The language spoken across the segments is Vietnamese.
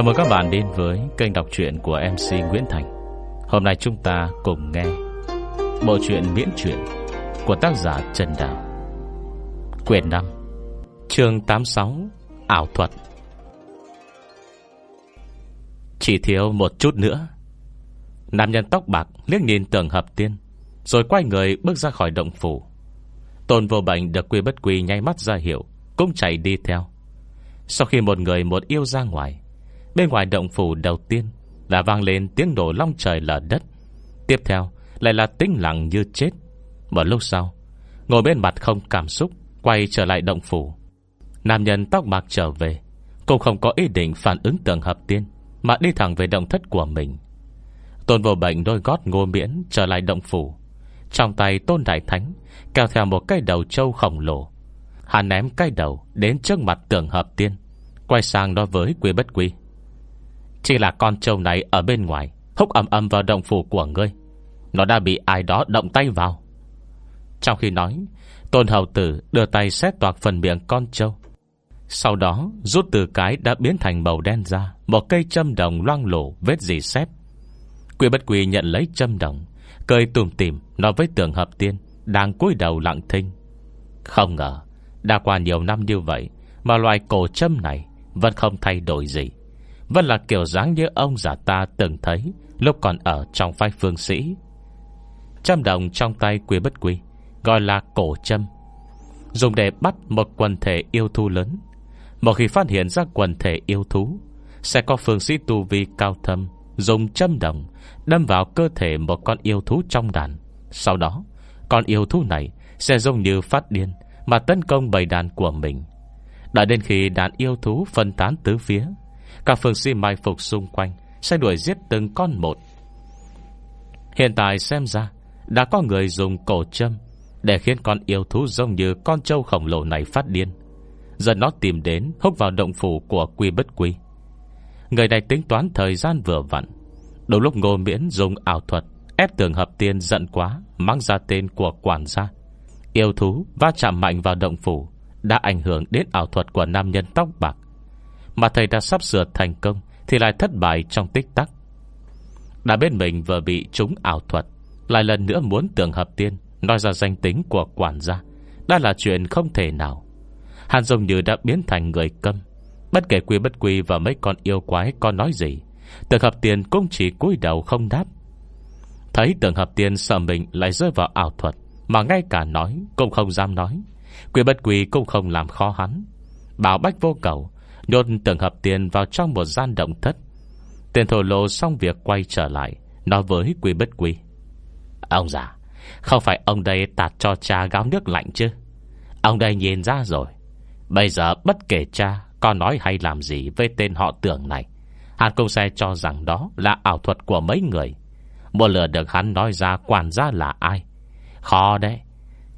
Chào mừng các bạn đến với kênh đọc truyện của MC Nguyễn Thành. Hôm nay chúng ta cùng nghe Bộ truyện miễn truyện Của tác giả Trần Đào Quyển 5 chương 86 Ảo thuật. Chỉ thiếu một chút nữa. Nam nhân tóc bạc liếc nhìn tường hợp tiên, Rồi quay người bước ra khỏi động phủ. Tôn vô bệnh được quy bất quy nháy mắt ra hiệu, Cũng chạy đi theo. Sau khi một người một yêu ra ngoài Bên ngoài động phủ đầu tiên là vang lên tiếng đổ long trời lở đất. Tiếp theo lại là tĩnh lặng như chết. Một lúc sau, Ngồi bên mặt không cảm xúc, Quay trở lại động phủ. Nam nhân tóc bạc trở về Cũng không có ý định phản ứng tường hợp tiên, Mà đi thẳng về động thất của mình. Tôn vô bệnh đôi gót ngô miễn Trở lại động phủ. Trong tay tôn đại thánh Kéo theo một cây đầu trâu khổng lồ. Hắn ném cây đầu đến trước mặt tường hợp tiên, Quay sang nói với quy bất quy. Chỉ là con trâu này ở bên ngoài Húc ầm ầm vào động phủ của ngươi. Nó đã bị ai đó động tay vào. Trong khi nói, Tôn hầu tử đưa tay xét toạc phần miệng con trâu. Sau đó, rút từ cái đã biến thành màu đen ra, Một cây châm đồng loang lổ vết dì xét Quy bất quy nhận lấy châm đồng, Cười tùm tìm Nói với tường hợp tiên Đang cúi đầu lặng thinh. Không ngờ, Đã qua nhiều năm như vậy Mà loài cổ châm này Vẫn không thay đổi gì. Vẫn là kiểu dáng như ông giả ta từng thấy, Lúc còn ở trong vai phương sĩ. Châm đồng trong tay quý bất quý Gọi là cổ châm. Dùng để bắt một quần thể yêu thú lớn. Một khi phát hiện ra quần thể yêu thú, Sẽ có phương sĩ tu vi cao thâm, Dùng châm đồng, Đâm vào cơ thể một con yêu thú trong đàn. Sau đó, Con yêu thú này sẽ giống như phát điên Mà tấn công bầy đàn của mình. Đợi đến khi đàn yêu thú phân tán tứ phía các phương sĩ mai phục xung quanh Sẽ đuổi giết từng con một. Hiện tại xem ra, Đã có người dùng cổ châm Để khiến con yêu thú giống như Con trâu khổng lồ này phát điên. Giờ nó tìm đến, húc vào động phủ của quy bất quy. Người này tính toán thời gian vừa vặn. Đầu lúc ngô miễn dùng ảo thuật Ép tường hợp tiên giận quá, Mang ra tên của quản gia. Yêu thú va chạm mạnh vào động phủ, Đã ảnh hưởng đến ảo thuật của nam nhân tóc bạc. Mà thầy đã sắp sửa thành công Thì lại thất bại trong tích tắc. Đã bên mình vừa bị trúng ảo thuật, Lại lần nữa muốn tưởng hợp tiên, Nói ra danh tính của quản gia. Đã là chuyện không thể nào. Hàn giống như đã biến thành người câm. Bất kể quy bất quy và mấy con yêu quái có nói gì, tưởng hợp tiền cũng chỉ cúi đầu không đáp. Thấy tưởng hợp tiền sợ mình lại rơi vào ảo thuật, Mà ngay cả nói cũng không dám nói. Quy bất quy cũng không làm khó hắn. Bảo bách vô cầu Nhốt từng hợp tiền vào trong một gian động thất. Tiền thổ lộ xong việc quay trở lại, Nói với quy bất quy. Ông già, Không phải ông đây tạt cho cha gáo nước lạnh chứ? Ông đây nhìn ra rồi. Bây giờ bất kể cha Có nói hay làm gì với tên họ tưởng này Hàn công xe cho rằng đó là ảo thuật của mấy người. Một lửa được hắn nói ra quản gia là ai? Khó đấy.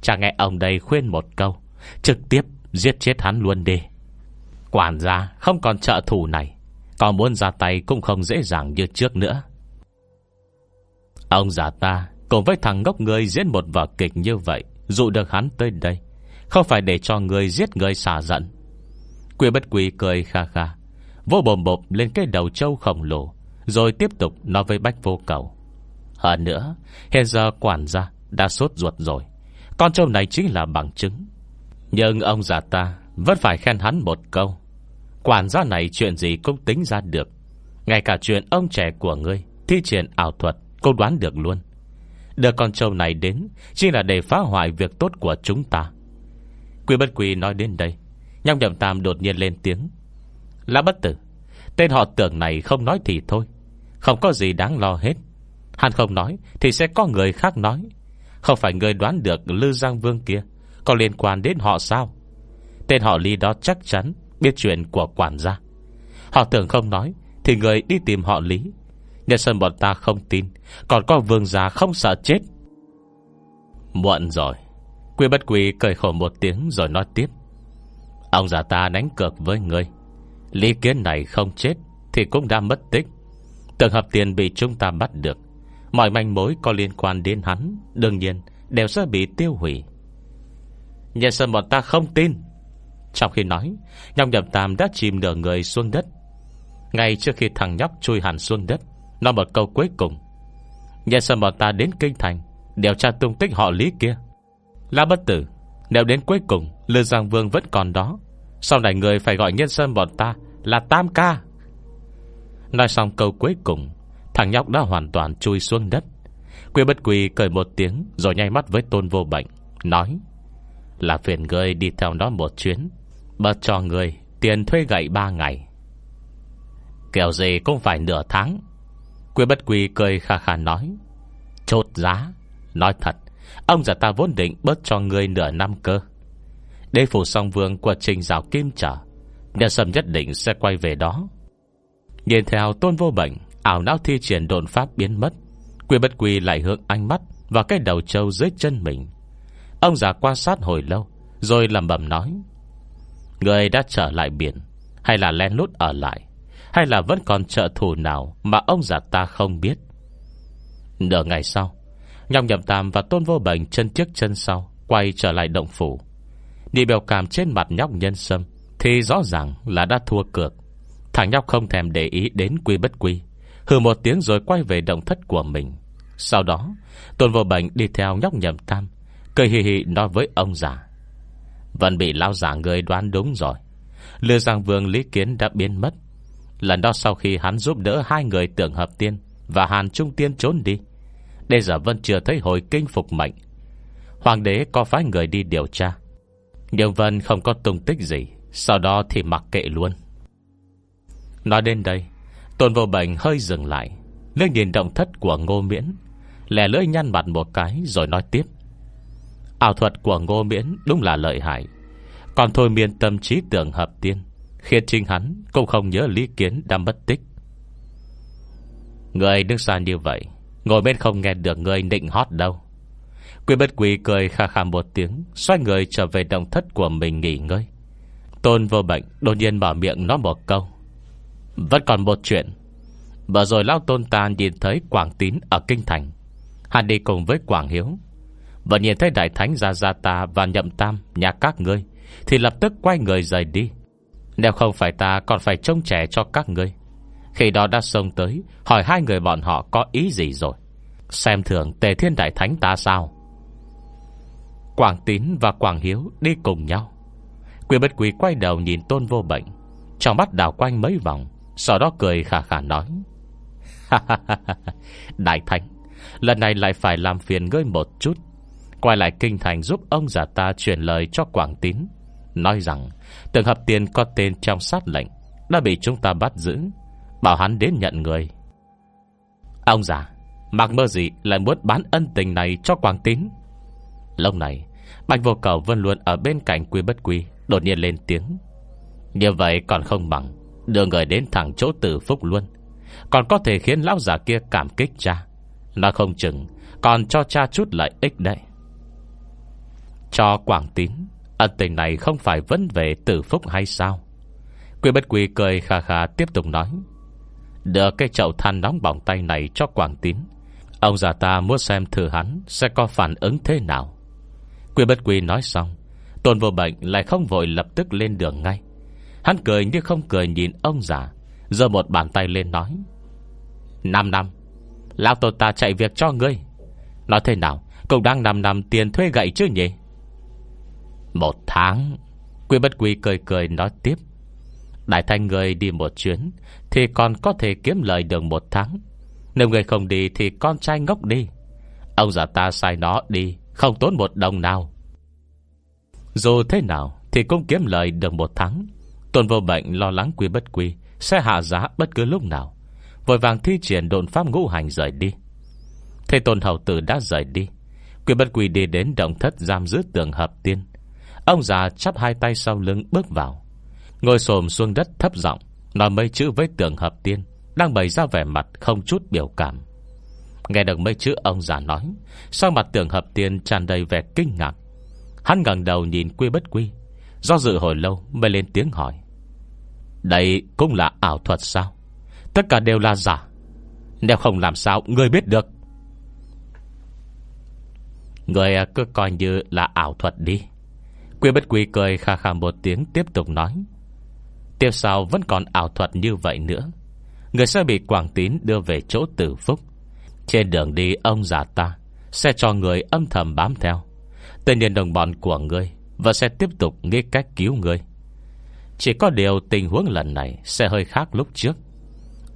Cha nghe ông đây khuyên một câu, Trực tiếp giết chết hắn luôn đi. Quản gia, không còn trợ thủ này. Còn muốn ra tay cũng không dễ dàng như trước nữa. Ông già ta, Cùng với thằng ngốc người diễn một vở kịch như vậy, Dụ được hắn tới đây, Không phải để cho người giết người xả giận. Quy bất quy cười kha kha Vô bồm bộp lên cái đầu trâu khổng lồ, Rồi tiếp tục nói với bách vô cầu. Hơn nữa, Hiện giờ quản gia đã sốt ruột rồi, Con trâu này chính là bằng chứng. Nhưng ông già ta Vẫn phải khen hắn một câu. Quản gia này chuyện gì cũng tính ra được. Ngay cả chuyện ông trẻ của ngươi, Thi triển ảo thuật, Cô đoán được luôn. Đưa con trâu này đến, Chỉ là để phá hoại việc tốt của chúng ta. Quy bất quy nói đến đây Nhong nhậm tam đột nhiên lên tiếng. Là bất tử, Tên họ tưởng này không nói thì thôi, Không có gì đáng lo hết. Hắn không nói thì sẽ có người khác nói. Không phải người đoán được Lư Giang Vương kia Có liên quan đến họ sao? Tên họ Ly đó chắc chắn Biết chuyện của quản gia. Họ tưởng không nói, Thì người đi tìm họ Lý. Nhân sân bọn ta không tin, Còn có vương gia không sợ chết. Muộn rồi, Quy bất quy cười khổ một tiếng rồi nói tiếp. Ông già ta đánh cược với ngươi. Lý kiến này không chết Thì cũng đã mất tích. Trường hợp tiền bị chúng ta bắt được. Mọi manh mối có liên quan đến hắn, Đương nhiên đều sẽ bị tiêu hủy. Nhân sân bọn ta không tin. Trong khi nói Nhọc nhập tam đã chìm nửa người xuống đất. Ngay trước khi thằng nhóc chui hẳn xuống đất, Nó một câu cuối cùng. Nhân sâm bọn ta đến kinh thành, Điều tra tung tích họ lý kia? La bất tử, Nếu đến cuối cùng, Lư Giang Vương vẫn còn đó, Sau này người phải gọi nhân sân bọn ta Là Tam Ca. Nói xong câu cuối cùng, Thằng nhóc đã hoàn toàn chui xuống đất. Quy bất quỳ cười một tiếng, Rồi nhay mắt với tôn vô bệnh, Nói, Là phiền người đi theo nó một chuyến. Bật cho người tiền thuê gậy ba ngày. Kiểu gì cũng phải nửa tháng. Quy bất quỳ cười khà khà nói, Chốt giá, Nói thật, Ông già ta vốn định bớt cho người nửa năm cơ. Đế phủ song vương của trình rào kim trở, Nhà sầm nhất định sẽ quay về đó. Nhìn theo tôn vô bệnh, Ảo não thi triển đồn pháp biến mất, Quy bất quy lại hướng ánh mắt và cái đầu trâu dưới chân mình. Ông già quan sát hồi lâu, Rồi lầm bầm nói Người đã trở lại biển, Hay là len lút ở lại, Hay là vẫn còn trợ thủ nào Mà ông già ta không biết? Nửa ngày sau Nhọc nhậm tam và tôn vô bệnh chân trước chân sau Quay trở lại động phủ. Đi biểu cảm trên mặt nhóc nhân sâm Thì rõ ràng là đã thua cược. Thằng nhóc không thèm để ý đến quy bất quy, Hừ một tiếng rồi quay về động thất của mình. Sau đó, Tôn vô bệnh đi theo nhóc nhầm tam, Cười hì hì nói với ông già. Vẫn bị lao giả người đoán đúng rồi. Lừa rằng vương Lý Kiến đã biến mất. Lần đó sau khi hắn giúp đỡ Hai người tưởng hợp tiên Và Hàn Trung Tiên trốn đi, Bây giờ vẫn chưa thấy hồi kinh phục mệnh. Hoàng đế có phái người đi điều tra. Nhưng Vân không có tung tích gì, Sau đó thì mặc kệ luôn. Nói đến đây, Tôn vô bệnh hơi dừng lại nước nhìn động thất của ngô miễn Lẻ lưỡi nhăn mặt một cái rồi nói tiếp. Ảo thuật của ngô miễn Đúng là lợi hại. Còn thôi miên tâm trí tưởng hợp tiên Khiến chính hắn cũng không nhớ lý kiến đã mất tích. Người đứng xa như vậy Ngồi bên không nghe được người nịnh hót đâu. Quy bất quỳ cười khà khà một tiếng, Xoay người trở về động thất của mình nghỉ ngơi. Tôn vô bệnh Đột nhiên mở miệng nói một câu. Vẫn còn một chuyện. Vừa rồi Lao Tôn ta nhìn thấy Quảng Tín ở Kinh Thành. Hắn đi cùng với Quảng Hiếu và nhìn thấy Đại Thánh Gia Gia ta Và Nhậm Tam, nhà các ngươi, Thì lập tức quay người rời đi. Nếu không phải ta, còn phải trông trẻ cho các ngươi. Khi đó đã xông tới, Hỏi hai người bọn họ có ý gì rồi. Xem thường Tề Thiên Đại Thánh ta sao? Quảng Tín và Quảng Hiếu đi cùng nhau. Quỷ bất quỳ quay đầu nhìn tôn vô bệnh, Trong mắt đảo quanh mấy vòng, Sau đó cười khà khà nói. Đại Thánh, Lần này lại phải làm phiền ngươi một chút. Quay lại kinh thành giúp ông già ta truyền lời cho Quảng Tín, Nói rằng, Từng hợp tiền có tên trong sát lệnh, Đã bị chúng ta bắt giữ, Bảo hắn đến nhận người. Ông già, Mặc mơ gì lại muốn bán ân tình này cho Quảng Tín? Lúc này, Bạch vô cầu vẫn luôn ở bên cạnh quy bất quy, Đột nhiên lên tiếng. Như vậy còn không bằng, Đưa người đến thẳng chỗ tử phúc luôn. Còn có thể khiến lão già kia cảm kích cha. Nó không chừng, Còn cho cha chút lợi ích đấy. Cho Quảng Tín. Ân tình này không phải vấn về tử phúc hay sao? Quy bất quy cười khà khà tiếp tục nói Đưa cái chậu than nóng bỏng tay này cho Quảng Tín. Ông già ta muốn xem thử hắn Sẽ có phản ứng thế nào. Quy bất quy nói xong, Tôn vô bệnh lại không vội lập tức lên đường ngay. Hắn cười như không cười nhìn ông già Giờ một bàn tay lên nói, Năm năm, Lão tổ ta chạy việc cho ngươi. Nói thế nào, Cũng đang 5 năm tiền thuê gậy chứ nhỉ? Một tháng Quy bất quy cười cười nói tiếp. Đại thanh người đi một chuyến, Thì còn có thể kiếm lời được một tháng. Nếu người không đi thì con trai ngốc đi. Ông già ta sai nó đi, Không tốn một đồng nào. Dù thế nào Thì cũng kiếm lời được một tháng. Tôn vô bệnh lo lắng quy bất quy Sẽ hạ giá bất cứ lúc nào. Vội vàng thi triển đồn pháp ngũ hành rời đi. Thế tôn hầu tử đã rời đi. Quy bất quy đi đến động thất giam giữ tường hợp tiên. Ông già chắp hai tay sau lưng bước vào. Ngồi xồm xuống đất thấp giọng, Nói mấy chữ với tưởng hợp tiên, Đang bày ra vẻ mặt không chút biểu cảm. Nghe được mấy chữ ông già nói Sau mặt tưởng hợp tiên tràn đầy vẻ kinh ngạc. Hắn ngẩng đầu nhìn quy bất quy, Do dự hồi lâu mới lên tiếng hỏi. Đây cũng là ảo thuật sao? Tất cả đều là giả. Nếu không làm sao người biết được? Người cứ coi như là ảo thuật đi. Quy bất quy cười khà khà một tiếng, tiếp tục nói. Tiếp sau vẫn còn ảo thuật như vậy nữa. Người sẽ bị Quảng Tín đưa về chỗ tử phúc. Trên đường đi, ông già ta Sẽ cho người âm thầm bám theo. Tên nhiên đồng bọn của người Và sẽ tiếp tục nghĩ cách cứu người Chỉ có điều tình huống lần này Sẽ hơi khác lúc trước.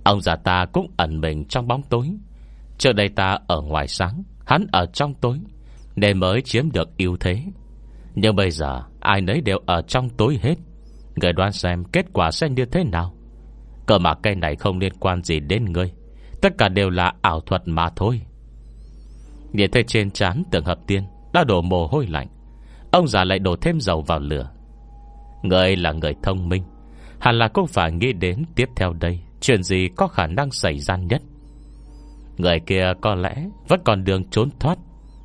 Ông già ta cũng ẩn mình trong bóng tối. Trước đây ta ở ngoài sáng, Hắn ở trong tối Để mới chiếm được ưu thế. Nhưng bây giờ, ai nấy đều ở trong tối hết. Người đoán xem kết quả sẽ như thế nào. Cờ mà cây này không liên quan gì đến ngươi. Tất cả đều là ảo thuật mà thôi. Nhìn thấy trên trán tượng hợp tiên, Đã đổ mồ hôi lạnh. Ông già lại đổ thêm dầu vào lửa. Người là người thông minh. Hẳn là cũng phải nghĩ đến tiếp theo đây, Chuyện gì có khả năng xảy ra nhất. Người kia có lẽ Vẫn còn đường trốn thoát,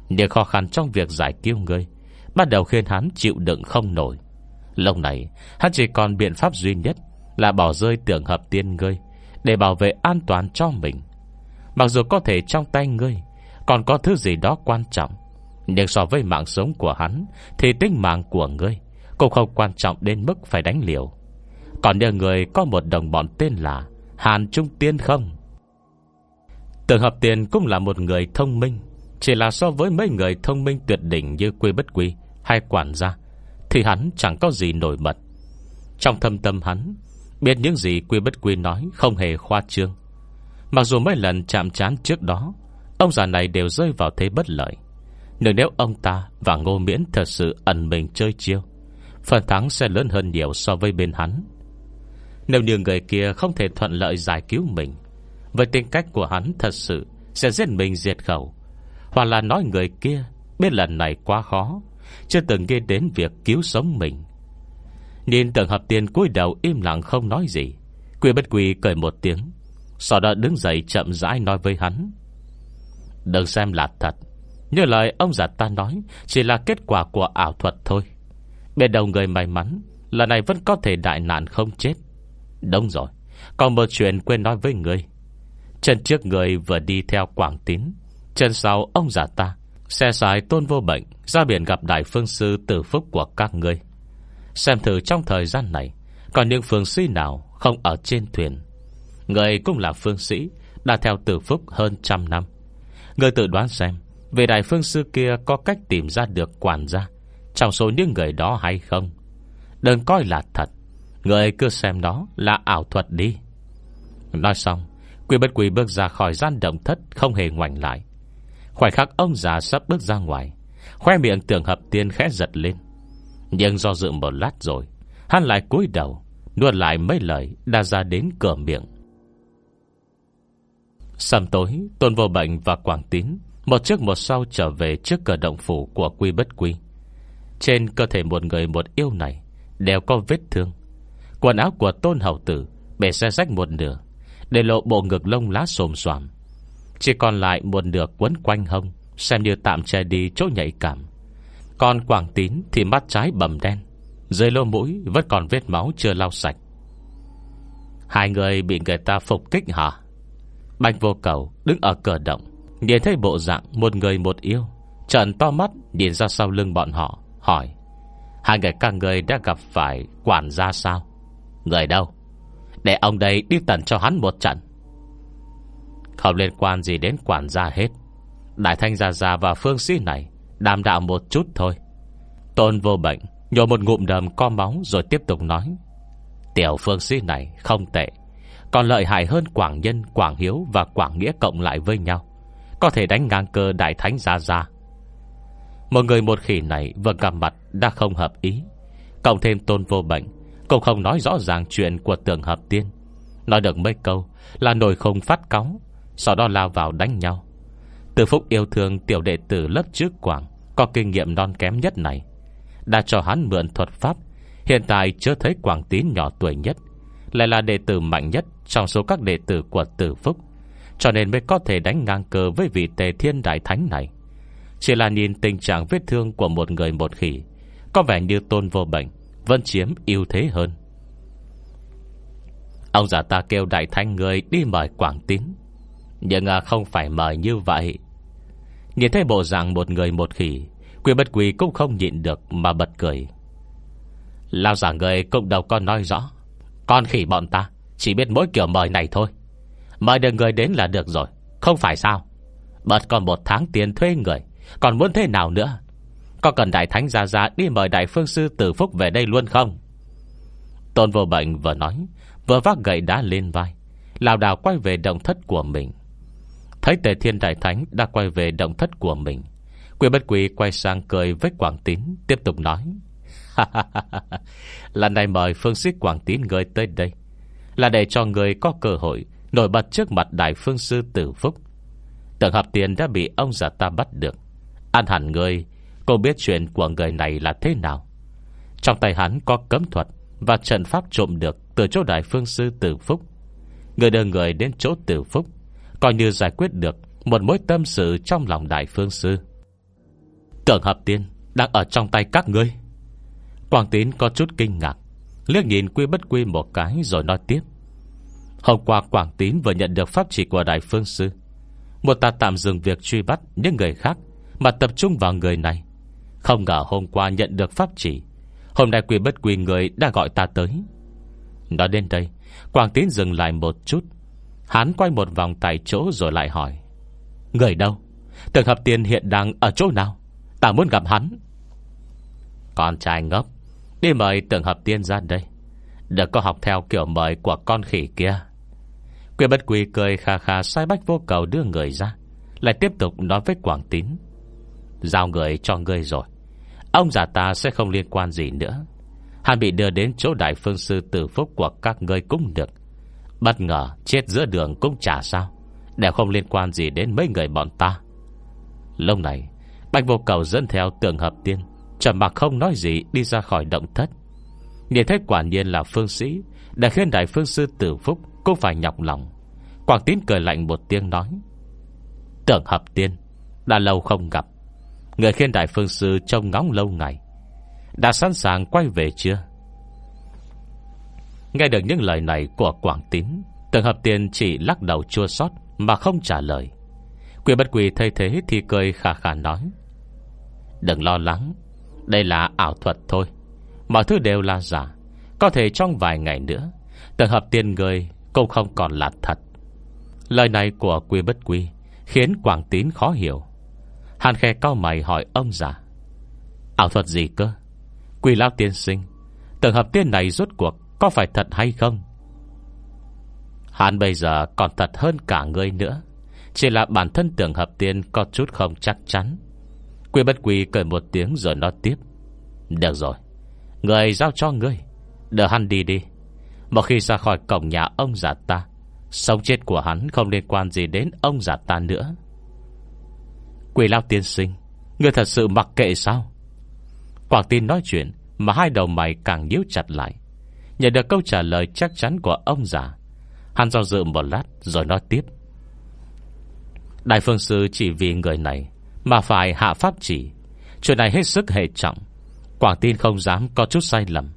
Nhưng khó khăn trong việc giải cứu người Bắt đầu khiến hắn chịu đựng không nổi. Lúc này, hắn chỉ còn biện pháp duy nhất Là bỏ rơi tưởng hợp tiên ngươi Để bảo vệ an toàn cho mình. Mặc dù có thể trong tay ngươi, Còn có thứ gì đó quan trọng, Nhưng so với mạng sống của hắn Thì tính mạng của ngươi Cũng không quan trọng đến mức phải đánh liều. Còn nhờ người có một đồng bọn tên là Hàn Trung Tiên không? Tưởng hợp tiền cũng là một người thông minh chỉ là so với mấy người thông minh tuyệt đỉnh Như Quy Bất Quy hay quản gia, Thì hắn chẳng có gì nổi bật. Trong thâm tâm hắn, Biết những gì Quy Bất Quy nói Không hề khoa trương. Mặc dù mấy lần chạm chán trước đó, Ông già này đều rơi vào thế bất lợi. Nhưng nếu ông ta và Ngô Miễn Thật sự ẩn mình chơi chiêu, Phần thắng sẽ lớn hơn nhiều so với bên hắn. Nếu như người kia không thể thuận lợi giải cứu mình, Với tính cách của hắn thật sự Sẽ giết mình diệt khẩu. Hoặc là nói người kia Biết lần này quá khó. Chưa từng nghe đến việc cứu sống mình. Nhìn tưởng hợp tiền cúi đầu im lặng không nói gì. Quy bất quy cười một tiếng, Sau đó đứng dậy chậm rãi nói với hắn. Đừng xem là thật. Như lời ông già ta nói, Chỉ là kết quả của ảo thuật thôi. Bên đầu người may mắn, Lần này vẫn có thể đại nạn không chết. Đúng rồi, Còn một chuyện quên nói với người. Chân trước người vừa đi theo Quảng Tín. Chân sau ông già ta. Xe xài tôn vô bệnh, Ra biển gặp đại phương sư tử phúc của các ngươi. Xem thử trong thời gian này, Còn những phương sĩ nào không ở trên thuyền? Người cũng là phương sĩ, Đã theo tử phúc hơn trăm năm. Người tự đoán xem, Về đại phương sư kia có cách tìm ra được quản gia, Trong số những người đó hay không? Đừng coi là thật, Người cứ xem đó là ảo thuật đi. Nói xong Quy bất quỳ bước ra khỏi gian động thất Không hề ngoảnh lại. Khoảnh khắc ông già sắp bước ra ngoài, Khoe miệng tưởng hợp tiên khẽ giật lên. Nhưng do dự một lát rồi, Hắn lại cúi đầu, Nuốt lại mấy lời đã ra đến cửa miệng. Sầm tối, Tôn vô bệnh và Quảng Tín Một trước một sau trở về trước cửa động phủ Của quy bất quy. Trên cơ thể một người một yêu này Đều có vết thương. Quần áo của tôn hậu tử Bể xe rách một nửa, Để lộ bộ ngực lông lá xồm xoàm. Chỉ còn lại một nửa quấn quanh hông, Xem như tạm che đi chỗ nhạy cảm. Còn Quảng Tín thì mắt trái bầm đen, Dưới lô mũi vẫn còn vết máu chưa lau sạch. Hai người bị người ta phục kích hả? Bạch vô cầu đứng ở cửa động, Nhìn thấy bộ dạng một người một yêu Trần to mắt nhìn ra sau lưng bọn họ, Hỏi, Hai người các người đã gặp phải quản gia sao? Người đâu? Để ông đây đi tần cho hắn một trận. Không liên quan gì đến quản gia hết. Đại thanh gia gia và phương sĩ này Đàm đạo một chút thôi. Tôn vô bệnh Nhổ một ngụm đầm co máu rồi tiếp tục nói. Tiểu phương sĩ này không tệ Còn lợi hại hơn Quảng Nhân, Quảng Hiếu Và Quảng Nghĩa cộng lại với nhau. Có thể đánh ngang cơ Đại Thánh Gia Gia. Một người một khỉ này Vừa gặp mặt đã không hợp ý. Cộng thêm tôn vô bệnh Cũng không nói rõ ràng chuyện của tường hợp tiên. Nói được mấy câu Là nổi không phát cóng sau đó lao vào đánh nhau. Từ phúc yêu thương tiểu đệ tử lớp trước Quảng, Có kinh nghiệm non kém nhất này, Đã cho hắn mượn thuật pháp, Hiện tại chưa thấy Quảng Tín nhỏ tuổi nhất, Lại là đệ tử mạnh nhất Trong số các đệ tử của tử phúc, Cho nên mới có thể đánh ngang cờ Với vị tề thiên đại thánh này. Chỉ là nhìn tình trạng vết thương Của một người một khỉ, Có vẻ như tôn vô bệnh, Vẫn chiếm ưu thế hơn. Ông già ta kêu đại thánh người đi mời Quảng Tín. Nhưng à, không phải mời như vậy. Nhìn thấy bộ dạng một người một khỉ, Quy bất quỳ cũng không nhịn được Mà bật cười. Lao giả người cũng đâu có nói rõ. Con khỉ bọn ta Chỉ biết mỗi kiểu mời này thôi. Mời được người đến là được rồi, Không phải sao? Bật còn một tháng tiền thuê người, Còn muốn thế nào nữa? Có cần Đại Thánh ra ra đi mời Đại Phương Sư Tử Phúc về đây luôn không? Tôn vô bệnh vừa nói, Vừa vác gậy đá lên vai. Lào đào quay về động thất của mình. Thấy tề thiên đại thánh đã quay về động thất của mình. Quỷ bất quỷ quay sang cười với Quảng Tín, Tiếp tục nói Lần này mời phương sĩ Quảng Tín người tới đây, Là để cho người có cơ hội Nổi bật trước mặt Đại Phương Sư Tử Phúc. Tưởng hợp tiền đã bị ông già ta bắt được. An hẳn người, Cô biết chuyện của người này là thế nào. Trong tay hắn có cấm thuật Và trận pháp trộm được Từ chỗ Đại Phương Sư Tử Phúc. Người đưa người đến chỗ Tử Phúc Coi như giải quyết được Một mối tâm sự trong lòng Đại Phương Sư. Tưởng hợp tiên Đang ở trong tay các ngươi. Quảng tín có chút kinh ngạc, Liếc nhìn quy bất quy một cái rồi nói tiếp. Hôm qua Quảng Tín vừa nhận được pháp chỉ của Đại Phương Sư. Một ta tạm dừng việc truy bắt những người khác Mà tập trung vào người này. Không ngờ hôm qua nhận được pháp chỉ, Hôm nay quy bất quy người đã gọi ta tới. Nói đến đây Quảng Tín dừng lại một chút Hắn quay một vòng tại chỗ rồi lại hỏi, Người đâu? Tưởng hợp tiền hiện đang ở chỗ nào? Ta muốn gặp hắn. Con trai ngốc, Đi mời tưởng hợp tiên ra đây. Đừng có học theo kiểu mời của con khỉ kia. Quyền bất quỳ cười khà khà sai bách vô cầu đưa người ra, Lại tiếp tục nói với Quảng Tín, Giao người cho ngươi rồi. Ông già ta sẽ không liên quan gì nữa. Hắn bị đưa đến chỗ đại phương sư tử phúc của các ngươi cũng được. Bất ngờ, chết giữa đường cũng chả sao. Đều không liên quan gì đến mấy người bọn ta. Lúc này, Bạch vô cầu dẫn theo tường hợp tiên, Trầm mặc không nói gì, đi ra khỏi động thất. Nhìn thấy quả nhiên là phương sĩ, Đã khiến đại phương sư tử phúc Cũng phải nhọc lòng. Quảng tín cười lạnh một tiếng nói Tưởng hợp tiên, Đã lâu không gặp. Người khiên đại phương sư trông ngóng lâu ngày. Đã sẵn sàng quay về chưa? Nghe được những lời này của Quảng Tín, Tường hợp tiên chỉ lắc đầu chua xót Mà không trả lời. Quỷ bất quỷ thay thế thì cười khả khả nói, Đừng lo lắng, Đây là ảo thuật thôi. Mọi thứ đều là giả, Có thể trong vài ngày nữa, Tường hợp tiên người cũng không còn là thật. Lời này của quy bất quy Khiến Quảng Tín khó hiểu. Hàn khe cao mày hỏi ông già, Ảo thuật gì cơ? Quỳ lao tiên sinh, Tường hợp tiên này rốt cuộc có phải thật hay không? Hắn bây giờ còn thật hơn cả người nữa. Chỉ là bản thân tưởng hợp tiên Có chút không chắc chắn. Quy bất quy cười một tiếng rồi nói tiếp. Được rồi, Người giao cho ngươi. Đỡ hắn đi đi. Một khi ra khỏi cổng nhà ông già ta, Sống chết của hắn không liên quan gì đến ông già ta nữa. Quỷ lao tiên sinh Người thật sự mặc kệ sao? Quảng tin nói chuyện Mà hai đầu mày càng nhíu chặt lại. Nhận được câu trả lời chắc chắn của ông già. Hắn do dự một lát, Rồi nói tiếp. Đại phương sư chỉ vì người này Mà phải hạ pháp chỉ. Chuyện này hết sức hệ trọng. Quảng tin không dám có chút sai lầm.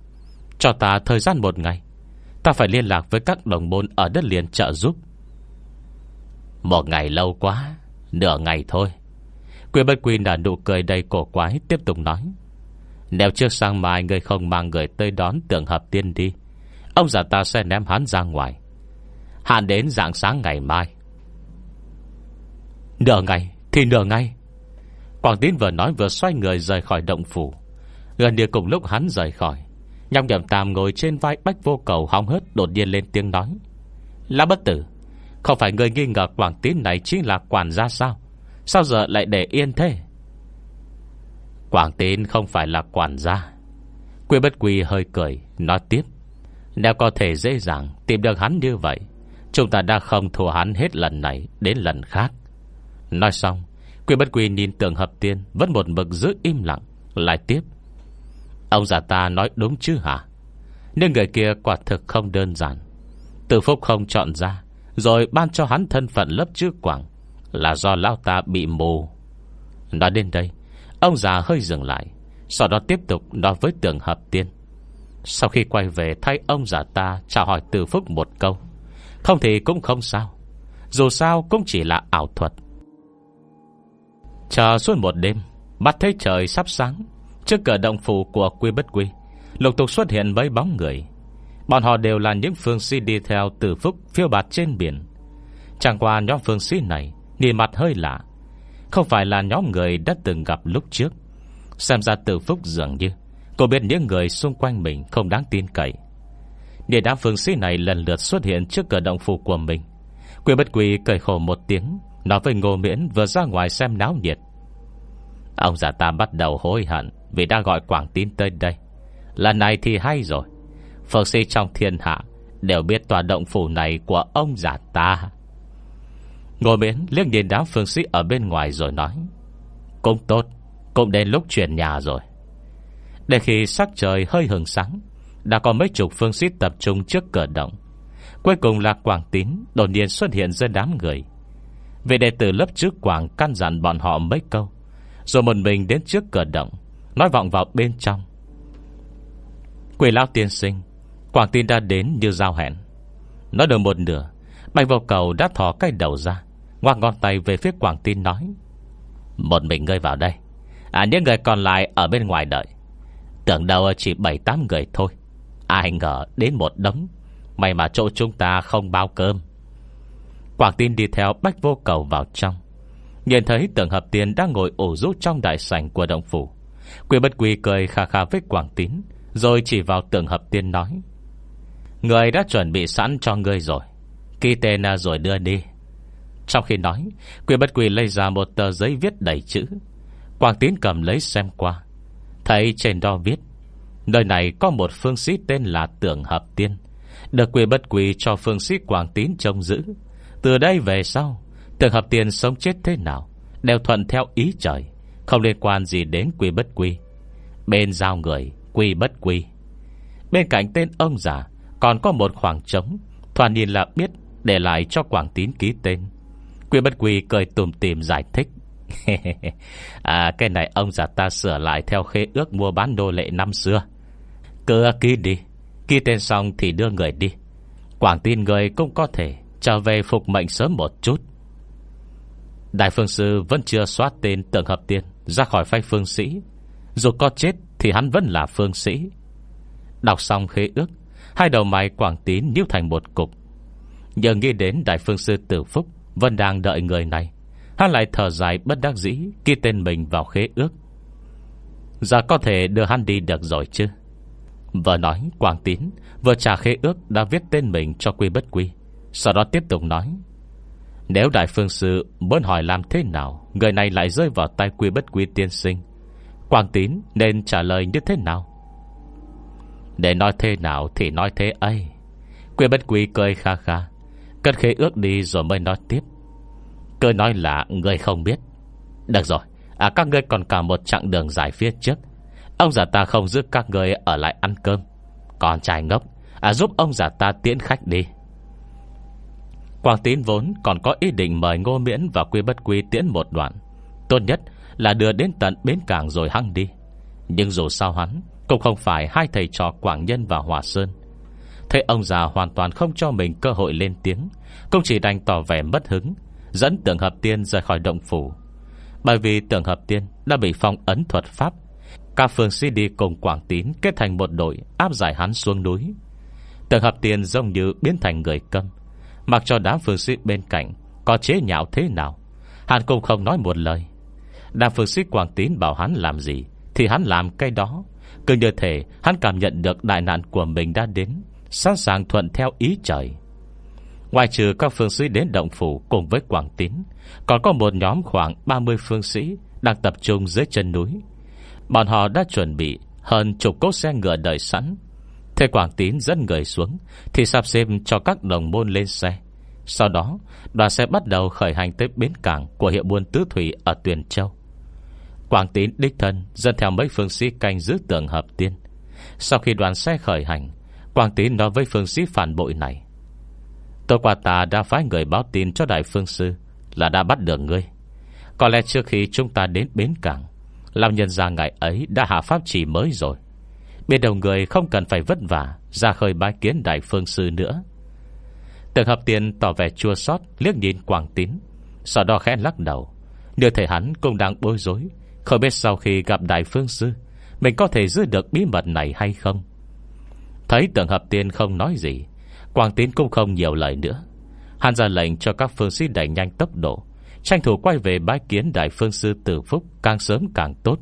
Cho ta thời gian một ngày. Ta phải liên lạc với các đồng môn Ở đất liền trợ giúp. Một ngày lâu quá, Nửa ngày thôi. Quyền bất quy đã nụ cười đầy cổ quái, Tiếp tục nói. Nếu trước sang mai người không mang người tới đón Tưởng hợp tiên đi, Ông già ta sẽ ném hắn ra ngoài. Hạn đến dạng sáng ngày mai. Nửa ngày, Thì nửa ngày. Quảng Tín vừa nói vừa xoay người rời khỏi động phủ. Gần như cùng lúc hắn rời khỏi Nhọc nhầm tam ngồi trên vai bách vô cầu hóng hớt đột nhiên lên tiếng nói. Là bất tử, Không phải người nghi ngờ Quảng Tín này chính là quản gia sao? Sao giờ lại để yên thế? Quảng Tín không phải là quản gia. Quy bất quy hơi cười, Nói tiếp. Nếu có thể dễ dàng tìm được hắn như vậy, Chúng ta đã không thua hắn hết lần này Đến lần khác. Nói xong, Quy bất quy nhìn tường hợp tiên Vẫn một mực giữ im lặng, Lại tiếp. Ông già ta nói đúng chứ hả? Nhưng người kia quả thực không đơn giản. Từ phúc không chọn ra, Rồi ban cho hắn thân phận lớp chữ quảng Là do lão ta bị mù. Nói đến đây Ông già hơi dừng lại, Sau đó tiếp tục nói với tường hợp tiên. Sau khi quay về, thay ông già ta Chào hỏi từ phúc một câu. Không thì cũng không sao, Dù sao cũng chỉ là ảo thuật. Chờ suốt một đêm Bắt thấy trời sắp sáng, Trước cửa động phủ của quy bất quy, Lục tục xuất hiện mấy bóng người. Bọn họ đều là những phương sĩ đi theo từ phúc phiêu bạt trên biển. Chẳng qua nhóm phương sĩ này, Nhìn mặt hơi lạ không phải là nhóm người đã từng gặp lúc trước. Xem ra từ phúc dường như, Cô biết những người xung quanh mình Không đáng tin cậy. Để đám phương sĩ này lần lượt xuất hiện Trước cửa động phủ của mình. Quỷ bất quỷ cười khổ một tiếng, Nói với Ngô Miễn vừa ra ngoài xem náo nhiệt. Ông già ta bắt đầu hối hận Vì đã gọi Quảng Tín tới đây. Lần này thì hay rồi. Phương sĩ trong thiên hạ Đều biết tòa động phủ này của ông già ta. Ngô Miễn liếc nhìn đám phương sĩ ở bên ngoài rồi nói, Cũng tốt, Cũng đến lúc chuyển nhà rồi. Để khi sắc trời hơi hừng sáng, Đã có mấy chục phương sĩ tập trung trước cửa động. Cuối cùng là Quảng Tín Đột nhiên xuất hiện giữa đám người. Về đệ tử lớp trước Quảng Căn dặn bọn họ mấy câu, Rồi một mình đến trước cửa động, Nói vọng vào bên trong. Quỷ lao tiên sinh, Quảng Tín đã đến như giao hẹn. Nói được một nửa, Bạch vào cầu đã thò cái đầu ra Ngoạc ngón tay về phía Quảng Tín nói, Một mình ngươi vào đây À những người còn lại ở bên ngoài đợi. Tưởng đâu chỉ 7-8 người thôi, Ai ngờ đến một đống, May mà chỗ chúng ta không bao cơm. Quảng tin đi theo Bách Vô Cầu vào trong, Nhìn thấy tưởng hợp tiền đang ngồi ổ rút trong đại sảnh của động phủ. Quỷ bất quy cười khà khà với Quảng Tín, Rồi chỉ vào tưởng hợp tiên nói, Người đã chuẩn bị sẵn cho ngươi rồi Ký tên à, rồi đưa đi. Trong khi nói Quỷ bất quỷ lấy ra một tờ giấy viết đầy chữ. Quang Tín cầm lấy xem qua. Thấy trên đó viết, Nơi này có một phương sĩ tên là Tưởng Hợp Tiên. Được quyền bất quỳ cho phương sĩ quang Tín trông giữ. Từ đây về sau, Tưởng hợp tiên sống chết thế nào, Đều thuận theo ý trời, Không liên quan gì đến quy bất quy Bên giao người, quy bất quy Bên cạnh tên ông già, Còn có một khoảng trống Thoàn nhìn là biết để lại cho Quảng Tín ký tên. Quy bất quy cười tùm tìm giải thích. À cái này ông già ta sửa lại Theo khế ước mua bán nô lệ năm xưa. Cứ ký đi, ký tên xong thì đưa người đi. Quảng tin người cũng có thể Trở về phục mệnh sớm một chút. Đại phương sư vẫn chưa xóa tên tượng hợp tiên Ra khỏi phái phương sĩ. Dù có chết thì hắn vẫn là phương sĩ. Đọc xong khế ước, Hai đầu mày quảng tín nhíu thành một cục. Nhờ nghĩ đến đại phương sư tử phúc vẫn đang đợi người này. Hắn lại thở dài bất đắc dĩ Ghi tên mình vào khế ước. Giờ có thể đưa hắn đi được rồi chứ? Vừa nói, Quang Tín Vừa trả khế ước đã viết tên mình cho quy bất quy, Sau đó tiếp tục nói, Nếu Đại Phương Sư muốn hỏi làm thế nào, Người này lại rơi vào tay quy bất quy tiên sinh, Quang Tín nên trả lời như thế nào? Để nói thế nào thì nói thế ấy. Quy bất quy cười kha kha Cất khế ước đi rồi mới nói tiếp. Cười nói là người không biết. Được rồi À các ngươi còn cả một chặng đường dài phía trước. Ông già ta không giữ các người ở lại ăn cơm. Còn trai ngốc à, Giúp ông già ta tiễn khách đi. Quang tín vốn còn có ý định mời Ngô Miễn và Quy Bất Quy tiễn một đoạn. Tốt nhất là đưa đến tận bến cảng rồi hăng đi. Nhưng dù sao hắn Cũng không phải hai thầy trò Quảng Nhân và Hòa Sơn. Thế ông già hoàn toàn không cho mình cơ hội lên tiếng. Công chỉ đành tỏ vẻ mất hứng, Dẫn tưởng hợp tiên rời khỏi động phủ. Bởi vì tưởng hợp tiên đã bị phong ấn thuật pháp các phương sĩ đi cùng Quảng Tín Kết thành một đội áp giải hắn xuống núi. Tưởng hợp tiên giống như biến thành người câm. Mặc cho đám phương sĩ bên cạnh Có chế nhạo thế nào, Hắn cũng không nói một lời. Đám phương sĩ Quảng Tín bảo hắn làm gì Thì hắn làm cái đó. Cứ như thể hắn cảm nhận được đại nạn của mình đã đến Sẵn sàng thuận theo ý trời. Ngoài trừ các phương sĩ đến động phủ cùng với Quảng Tín, Còn có một nhóm khoảng 30 phương sĩ Đang tập trung dưới chân núi. Bọn họ đã chuẩn bị Hơn chục cốt xe ngựa đợi sẵn. Thế Quảng Tín dẫn người xuống Thì sắp xếp cho các đồng môn lên xe. Sau đó, đoàn xe bắt đầu khởi hành tới bến cảng Của hiệu buôn tứ thủy ở Tuyền Châu. Quảng Tín đích thân Dẫn theo mấy phương sĩ canh giữ tường hợp tiên. Sau khi đoàn xe khởi hành Quang Tín nói với phương sĩ phản bội này. Tôi qua ta đã phái người báo tin cho đại phương sư Là đã bắt được ngươi. Có lẽ trước khi chúng ta đến bến cảng, Lão nhân ra ngày ấy đã hạ pháp chỉ mới rồi. Biết đầu người không cần phải vất vả Ra khơi bái kiến đại phương sư nữa. Tưởng hợp tiền tỏ vẻ chua xót, Liếc nhìn Quang Tín, Sau đó khẽ lắc đầu. Như thể hắn cũng đang bối rối, Không biết sau khi gặp đại phương sư, Mình có thể giữ được bí mật này hay không? Thấy tưởng hợp tiên không nói gì, quang Tín cũng không nhiều lời nữa. Hắn ra lệnh cho các phương sĩ đẩy nhanh tốc độ. Tranh thủ quay về bái kiến Đại phương sư Tử Phúc, Càng sớm càng tốt.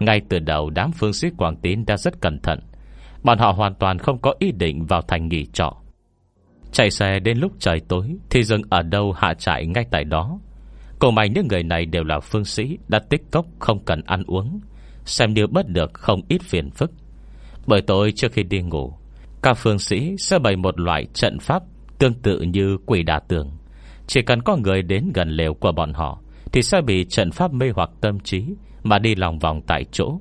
Ngay từ đầu, đám phương sĩ quang Tín đã rất cẩn thận. Bọn họ hoàn toàn không có ý định vào thành nghỉ trọ. Chạy xe đến lúc trời tối, Thì dừng ở đâu hạ trại ngay tại đó. Cổ may những người này đều là phương sĩ, Đã tích cốc, không cần ăn uống. Xem như bớt được không ít phiền phức. Bởi tối trước khi đi ngủ, Các phương sĩ sẽ bày một loại trận pháp Tương tự như quỷ đà tường. Chỉ cần có người đến gần lều của bọn họ, Thì sẽ bị trận pháp mê hoặc tâm trí Mà đi lòng vòng tại chỗ.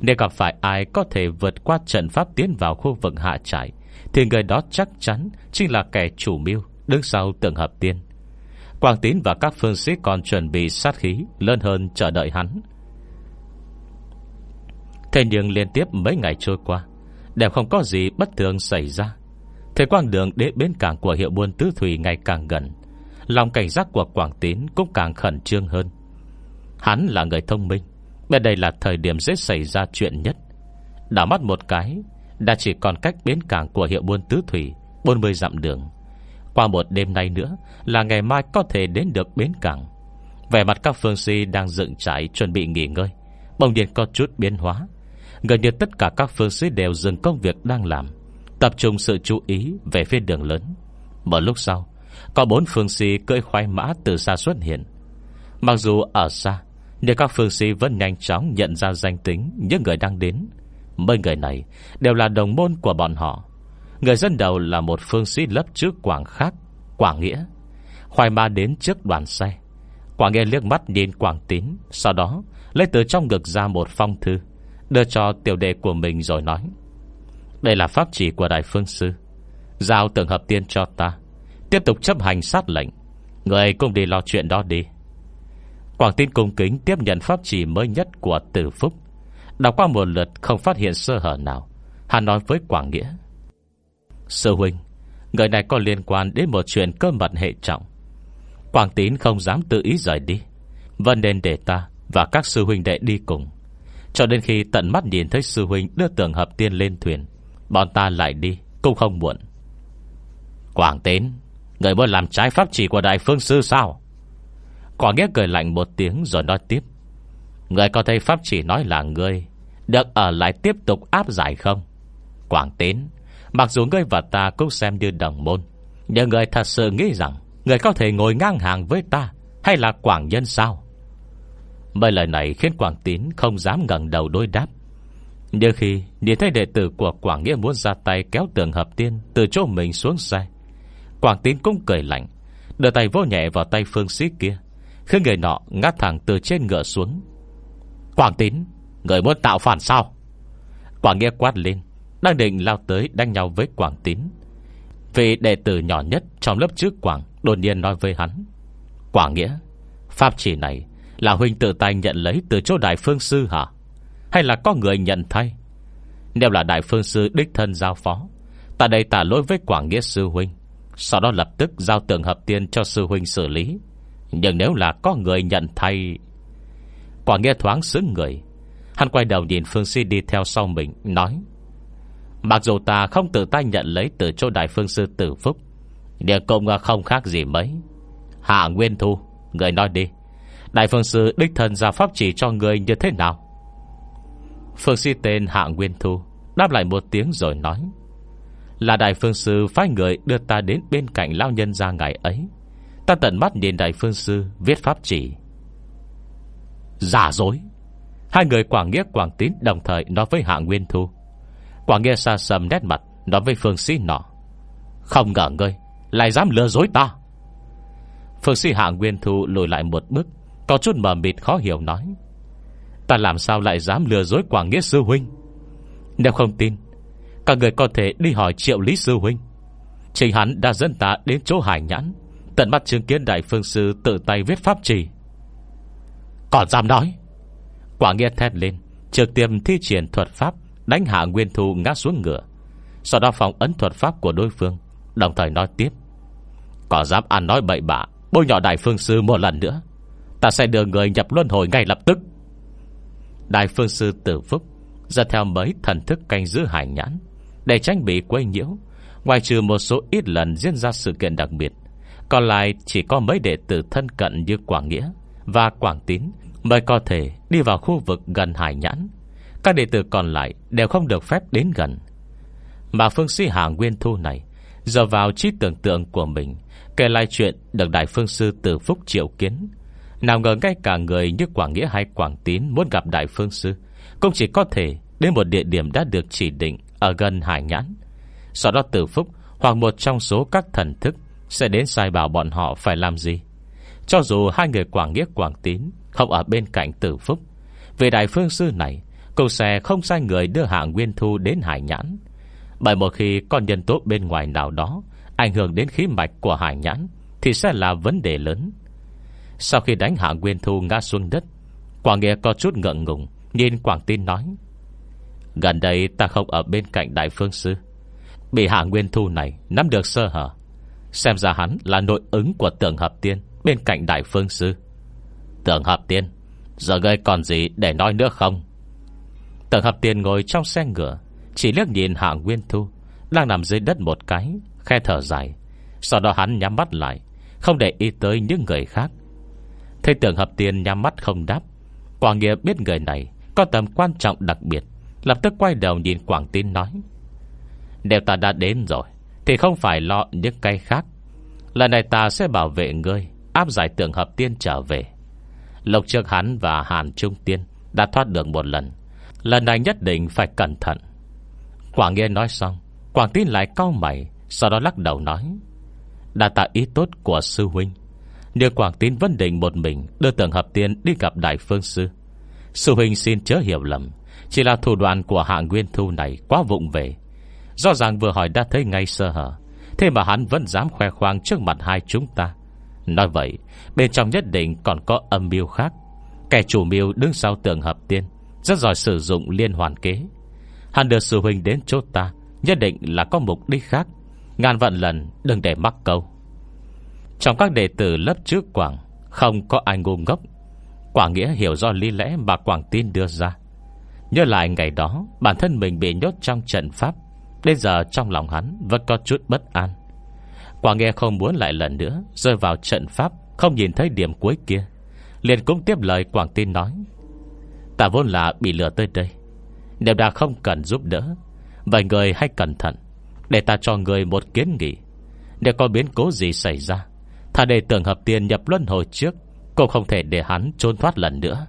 Nếu gặp phải ai có thể vượt qua trận pháp tiến vào khu vực hạ trại, Thì người đó chắc chắn Chính là kẻ chủ mưu, Đứng sau tượng hợp tiên. Quang Tín và các phương sĩ còn chuẩn bị sát khí Lớn hơn chờ đợi hắn. Thế nhưng liên tiếp mấy ngày trôi qua, Đều không có gì bất thường xảy ra. Thế quang đường đến bến cảng của hiệu buôn tứ thủy ngày càng gần. Lòng cảnh giác của Quảng Tín cũng càng khẩn trương hơn. Hắn là người thông minh Bên đây là thời điểm dễ xảy ra chuyện nhất. Đảo mắt một cái, Đã chỉ còn cách bến cảng của hiệu buôn tứ thủy 40 dặm đường. Qua một đêm nay nữa Là ngày mai có thể đến được bến cảng. Vẻ mặt các phương si đang dựng trải Chuẩn bị nghỉ ngơi, Bỗng nhiên có chút biến hóa. Gần như tất cả các phương sĩ đều dừng công việc đang làm, Tập trung sự chú ý Về phía đường lớn. Một lúc sau, Có bốn phương sĩ cưỡi khoai mã từ xa xuất hiện. Mặc dù ở xa, Nhưng các phương sĩ vẫn nhanh chóng Nhận ra danh tính những người đang đến. Mấy người này đều là đồng môn của bọn họ. Người dân đầu là một phương sĩ lấp trước Quảng khác Quảng Nghĩa. Khoai mã đến trước đoàn xe. Quảng Nghĩa liếc mắt nhìn Quảng Tín, Sau đó lấy từ trong ngực ra một phong thư. Đưa cho tiểu đệ của mình rồi nói, Đây là pháp chỉ của Đại Phương Sư. Giao tưởng hợp tiên cho ta. Tiếp tục chấp hành sát lệnh. Người cùng đi lo chuyện đó đi. Quảng tin cung kính tiếp nhận pháp chỉ mới nhất của Tử Phúc. Đọc qua một lượt không phát hiện sơ hở nào. Hắn nói với Quảng Nghĩa, Sư huynh, Người này có liên quan đến một chuyện cơ mật hệ trọng. Quảng tín không dám tự ý rời đi. Vẫn nên để ta Và các sư huynh đệ đi cùng cho đến khi tận mắt nhìn thấy sư huynh Đưa tưởng hợp tiên lên thuyền Bọn ta lại đi cũng không muộn. Quảng tín Người muốn làm trái pháp chỉ của đại phương sư sao? Quả nghĩa cười lạnh một tiếng Rồi nói tiếp. Người có thấy pháp chỉ nói là người, Được ở lại tiếp tục áp giải không? Quảng tín Mặc dù ngươi và ta cũng xem như đồng môn Nhưng người thật sự nghĩ rằng Người có thể ngồi ngang hàng với ta Hay là quảng nhân sao? Mấy lời này khiến Quảng Tín không dám ngẩng đầu đối đáp. Nhưng khi nhìn thấy đệ tử của Quảng Nghĩa muốn ra tay kéo tường hợp tiên Từ chỗ mình xuống xe, Quảng Tín cũng cười lạnh, Đưa tay vô nhẹ vào tay phương sĩ kia, Khiến người nọ ngã thẳng từ trên ngựa xuống. Quảng Tín, Người muốn tạo phản sao? Quảng Nghĩa quát lên, Đang định lao tới đánh nhau với Quảng Tín. Vì đệ tử nhỏ nhất trong lớp trước Quảng Đột nhiên nói với hắn, Quảng Nghĩa, Pháp chỉ này là huynh tự tay nhận lấy từ chỗ đại phương sư hả? Hay là có người nhận thay? Nếu là đại phương sư đích thân giao phó, Ta đây tả lỗi với Quảng Nghĩa sư huynh. Sau đó lập tức giao tượng hợp tiên cho sư huynh xử lý. Nhưng nếu là có người nhận thay Quảng Nghĩa thoáng xứng người. Hắn quay đầu nhìn Phương sư đi theo sau mình, Nói, Mặc dù ta không tự tay nhận lấy Từ chỗ đại phương sư tử phúc điều cũng không khác gì mấy. Hạ Nguyên Thu, Người nói đi. Đại phương sư đích thân ra pháp chỉ cho người như thế nào? Phương sĩ tên Hạ Nguyên Thu Đáp lại một tiếng rồi nói, Là đại phương sư phái người đưa ta đến bên cạnh lao nhân ra ngày ấy. Ta tận mắt nhìn đại phương sư Viết pháp chỉ. Giả dối. Hai người Quảng Nghĩa Quảng Tín đồng thời nói với Hạ Nguyên Thu. Quảng Nghĩa xa sầm nét mặt Nói với phương sĩ nọ, Không ngờ ngươi Lại dám lừa dối ta. Phương sĩ Hạ Nguyên Thu lùi lại một bước có chút mờ mịt khó hiểu nói, Ta làm sao lại dám lừa dối Quảng Nghĩa Sư Huynh? Nếu không tin, Các người có thể đi hỏi triệu lý Sư Huynh. Chính hắn đã dẫn ta đến chỗ hải nhãn, Tận mắt chứng kiến Đại Phương Sư Tự tay viết pháp trì. Còn dám nói? Quảng Nghĩa thét lên, Trực tiêm thi triển thuật pháp, Đánh hạ Nguyên Thu ngã xuống ngựa. Sau đó phòng ấn thuật pháp của đối phương, Đồng thời nói tiếp, Còn dám ăn nói bậy bạ, Bôi nhỏ Đại Phương Sư một lần nữa Ta sẽ đưa người nhập luân hồi ngay lập tức. Đại phương sư tử phúc Ra theo mấy thần thức canh giữ hải nhãn, Để tránh bị quấy nhiễu. Ngoài trừ một số ít lần diễn ra sự kiện đặc biệt, Còn lại chỉ có mấy đệ tử thân cận như Quảng Nghĩa Và Quảng Tín Mới có thể đi vào khu vực gần hải nhãn. Các đệ tử còn lại Đều không được phép đến gần. Mà phương sĩ Hà Nguyên Thu này Giờ vào trí tưởng tượng của mình, Kể lại chuyện được Đại Phương Sư Từ Phúc triệu kiến nào ngờ ngay cả người như Quảng Nghĩa hay Quảng Tín Muốn gặp Đại Phương Sư, Cũng chỉ có thể đến một địa điểm đã được chỉ định Ở gần Hải Nhãn. Sau đó tử Phúc, hoặc một trong số các thần thức Sẽ đến sai bảo bọn họ phải làm gì? Cho dù hai người Quảng Nghĩa, Quảng Tín Không ở bên cạnh Tử Phúc, Về Đại Phương Sư này Cậu sẽ không sai người đưa hạng Nguyên Thu đến Hải Nhãn. Bởi một khi con nhân tốt bên ngoài nào đó Ảnh hưởng đến khí mạch của Hải Nhãn Thì sẽ là vấn đề lớn. Sau khi đánh hạ Nguyên Thu ngã xuống đất Quảng Nghĩa có chút ngợn ngùng, Nhìn Quảng Tin nói, Gần đây ta không ở bên cạnh Đại Phương Sư. Bị hạ Nguyên Thu này Nắm được sơ hở, Xem ra hắn là nội ứng của tượng hợp tiên Bên cạnh Đại Phương Sư. Tượng hợp tiên, Giờ ngươi còn gì để nói nữa không? Tượng hợp tiên ngồi trong xe ngựa, Chỉ liếc nhìn hạ Nguyên Thu, Đang nằm dưới đất một cái, Khe thở dài. Sau đó hắn nhắm mắt lại, Không để ý tới những người khác. Thầy tưởng hợp tiền nhắm mắt không đáp. Quảng Nghĩa biết người này Có tầm quan trọng đặc biệt. Lập tức quay đầu nhìn Quảng Tín nói Nếu ta đã đến rồi, Thì không phải lo những cây khác. Lần này ta sẽ bảo vệ ngươi, Áp giải tưởng hợp tiên trở về. Lộc trước hắn và Hàn Trung Tiên Đã thoát được một lần. Lần này nhất định phải cẩn thận. Quảng Nghĩa nói xong, Quảng Tín lại cau mày, sau đó lắc đầu nói Đã tạo ý tốt của sư huynh. Nếu Quảng Tín vẫn định một mình Đưa tưởng hợp tiên đi gặp Đại Phương Sư. Sư huynh xin chớ hiểu lầm, Chỉ là thủ đoạn của hạng nguyên thu này Quá vụng về. Rõ ràng vừa hỏi đã thấy ngay sơ hở, Thế mà hắn vẫn dám khoe khoang trước mặt hai chúng ta. Nói vậy, Bên trong nhất định còn có âm mưu khác. Kẻ chủ mưu đứng sau tường hợp tiên, Rất giỏi sử dụng liên hoàn kế. Hắn đưa sư huynh đến chỗ ta, Nhất định là có mục đích khác. Ngàn vạn lần đừng để mắc câu. Trong các đệ tử lớp trước Quảng, Không có ai ngu ngốc. Quảng Nghĩa hiểu do lý lẽ mà Quảng tin đưa ra. Nhớ lại ngày đó, Bản thân mình bị nhốt trong trận pháp. Đến giờ trong lòng hắn Vẫn có chút bất an. Quảng Nghĩa không muốn lại lần nữa Rơi vào trận pháp, Không nhìn thấy điểm cuối kia. Liền cũng tiếp lời Quảng tin nói, Ta vốn là bị lừa tới đây. Nếu đã không cần giúp đỡ Vậy người hãy cẩn thận, để ta cho người một kiến nghị. Nếu có biến cố gì xảy ra Thà để tưởng hợp tiền nhập luân hồi trước, Cũng không thể để hắn trốn thoát lần nữa.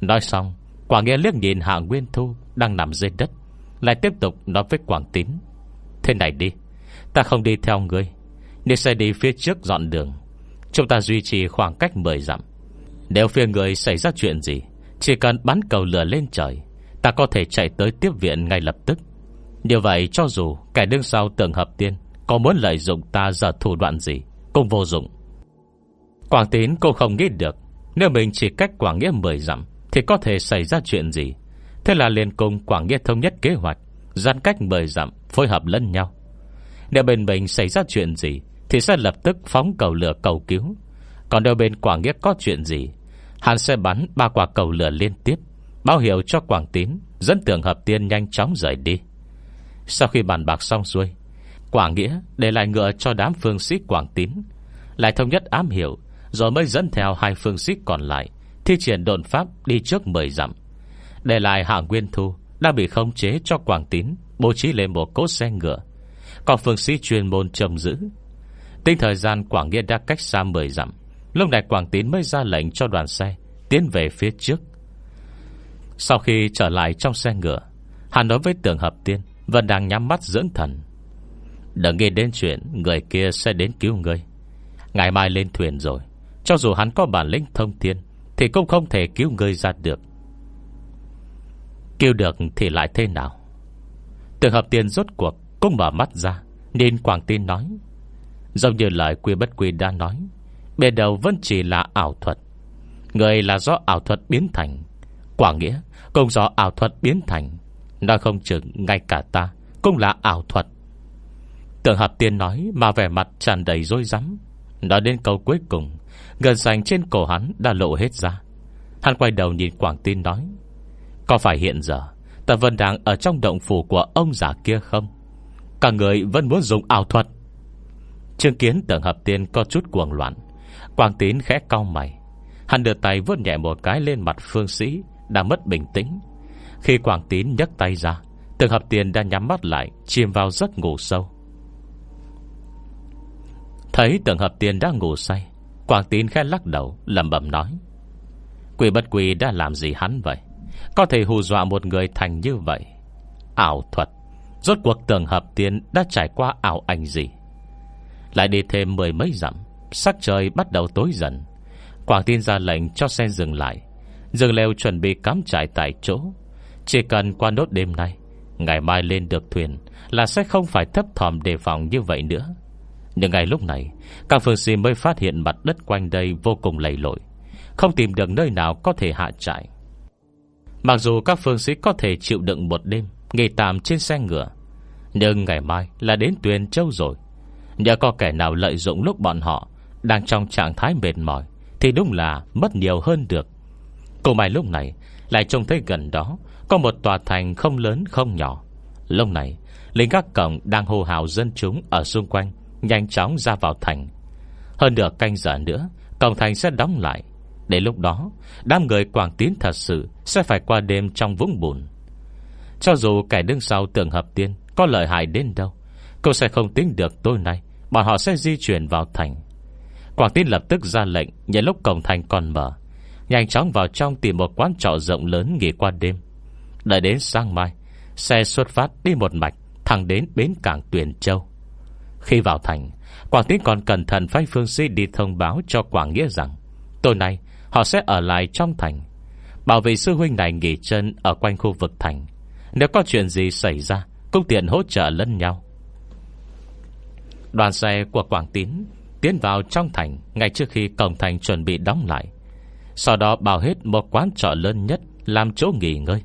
Nói xong Quảng nghe liếc nhìn Hạ Nguyên Thu Đang nằm dưới đất, Lại tiếp tục nói với Quảng Tín. Thế này đi, Ta không đi theo ngươi Nếu sẽ đi phía trước dọn đường. Chúng ta duy trì khoảng cách 10 dặm. Nếu phía người xảy ra chuyện gì, Chỉ cần bắn cầu lửa lên trời, Ta có thể chạy tới tiếp viện ngay lập tức. Như vậy cho dù kẻ đương sau tưởng hợp tiên Có muốn lợi dụng ta giờ thủ đoạn gì cũng vô dụng. Quảng tín cô không nghĩ được. Nếu mình chỉ cách Quảng Nghĩa 10 dặm, Thì có thể xảy ra chuyện gì? Thế là liền cùng Quảng Nghĩa thống nhất kế hoạch Gian cách 10 dặm, phối hợp lẫn nhau. Nếu bên mình xảy ra chuyện gì, Thì sẽ lập tức phóng cầu lửa cầu cứu. Còn nếu bên Quảng Nghĩa có chuyện gì, Hắn sẽ bắn ba quả cầu lửa liên tiếp, Báo hiệu cho Quảng Tín, Dẫn tưởng hợp tiên nhanh chóng rời đi. Sau khi bàn bạc xong xuôi Quảng Nghĩa để lại ngựa cho đám phương sĩ Quảng Tín. Lại thống nhất ám hiểu Rồi mới dẫn theo hai phương sĩ còn lại, Thi triển đồn pháp đi trước 10 dặm. Để lại hạng nguyên thu Đã bị khống chế cho Quảng Tín, Bố trí lên một cốt xe ngựa. Còn phương sĩ chuyên môn trầm giữ. Tính thời gian Quảng Nghĩa đã cách xa 10 dặm, Lúc này Quảng Tín mới ra lệnh cho đoàn xe Tiến về phía trước. Sau khi trở lại trong xe ngựa Hắn nói với tưởng hợp tiên vẫn đang nhắm mắt dưỡng thần. Đừng nghe đến chuyện Người kia sẽ đến cứu ngươi. Ngày mai lên thuyền rồi. Cho dù hắn có bản lĩnh thông thiên, Thì cũng không thể cứu ngươi ra được. Cứu được thì lại thế nào? Tường hợp tiền rốt cuộc Cũng mở mắt ra Nên Quảng Tin nói. Giống như lời quy bất quy đã nói, bề đầu vẫn chỉ là ảo thuật. Người là do ảo thuật biến thành. Quả nghĩa Cũng do ảo thuật biến thành. Nó không chừng ngay cả ta Cũng là ảo thuật. Tưởng hợp tiên nói, mà vẻ mặt tràn đầy dối rắm. Đã đến câu cuối cùng Gần sành trên cổ hắn đã lộ hết ra. Hắn quay đầu nhìn Quảng Tin nói, Có phải hiện giờ Ta vẫn đang ở trong động phủ của ông già kia không? Cả người vẫn muốn dùng ảo thuật. Trương kiến tưởng hợp tiên có chút cuồng loạn Quang tín khẽ cau mày. Hắn đưa tay vuốt nhẹ một cái lên mặt phương sĩ, đã mất bình tĩnh. Khi quảng tín nhấc tay ra Tưởng hợp tiên đã nhắm mắt lại, Chìm vào giấc ngủ sâu. Thấy tưởng hợp tiền đã ngủ say Quang tín khẽ lắc đầu lầm bẩm nói. Quỷ bất quỷ đã làm gì hắn vậy? Có thể hù dọa một người thành như vậy. Ảo thuật. Rốt cuộc tưởng hợp tiền đã trải qua ảo ảnh gì? Lại đi thêm mười mấy dặm, Sắc trời bắt đầu tối dần. Quảng tin ra lệnh cho xe dừng lại. Dừng leo chuẩn bị cắm trại tại chỗ. Chỉ cần qua nốt đêm nay, Ngày mai lên được thuyền Là sẽ không phải thấp thòm đề phòng như vậy nữa. Nhưng ngày lúc này Các phương sĩ mới phát hiện mặt đất quanh đây Vô cùng lầy lội. Không tìm được nơi nào có thể hạ trại. Mặc dù các phương sĩ có thể chịu đựng một đêm, Nghỉ tạm trên xe ngựa, Nhưng ngày mai là đến Tuyền Châu rồi. Nhờ có kẻ nào lợi dụng lúc bọn họ Đang trong trạng thái mệt mỏi, Thì đúng là mất nhiều hơn được. Cô mai lúc này, Lại trông thấy gần đó Có một tòa thành không lớn không nhỏ. Lúc này, Lính các cổng đang hô hào dân chúng Ở xung quanh Nhanh chóng ra vào thành. Hơn nửa canh giờ nữa, Cổng thành sẽ đóng lại. Để lúc đó, Đám người Quảng Tín thật sự Sẽ phải qua đêm trong vũng bùn. Cho dù kẻ đứng sau tưởng hợp tiên Có lợi hại đến đâu Cô sẽ không tính được tối nay, Bọn họ sẽ di chuyển vào thành. Quảng Tín lập tức ra lệnh Nhận lúc cổng thành còn mở, Nhanh chóng vào trong tìm một quán trọ rộng lớn nghỉ qua đêm. Đợi đến sáng mai, Xe xuất phát đi một mạch, Thẳng đến bến cảng Tuyền Châu. Khi vào thành, Quảng Tín còn cẩn thận phái phương sĩ đi thông báo cho Quảng Nghĩa rằng, Tối nay, họ sẽ ở lại trong thành. Bảo vệ sư huynh này nghỉ chân Ở quanh khu vực thành. Nếu có chuyện gì xảy ra, Cũng tiện hỗ trợ lẫn nhau. Đoàn xe của Quảng Tín Tiến vào trong thành Ngay trước khi cổng thành chuẩn bị đóng lại. Sau đó bảo hết một quán trọ lớn nhất Làm chỗ nghỉ ngơi.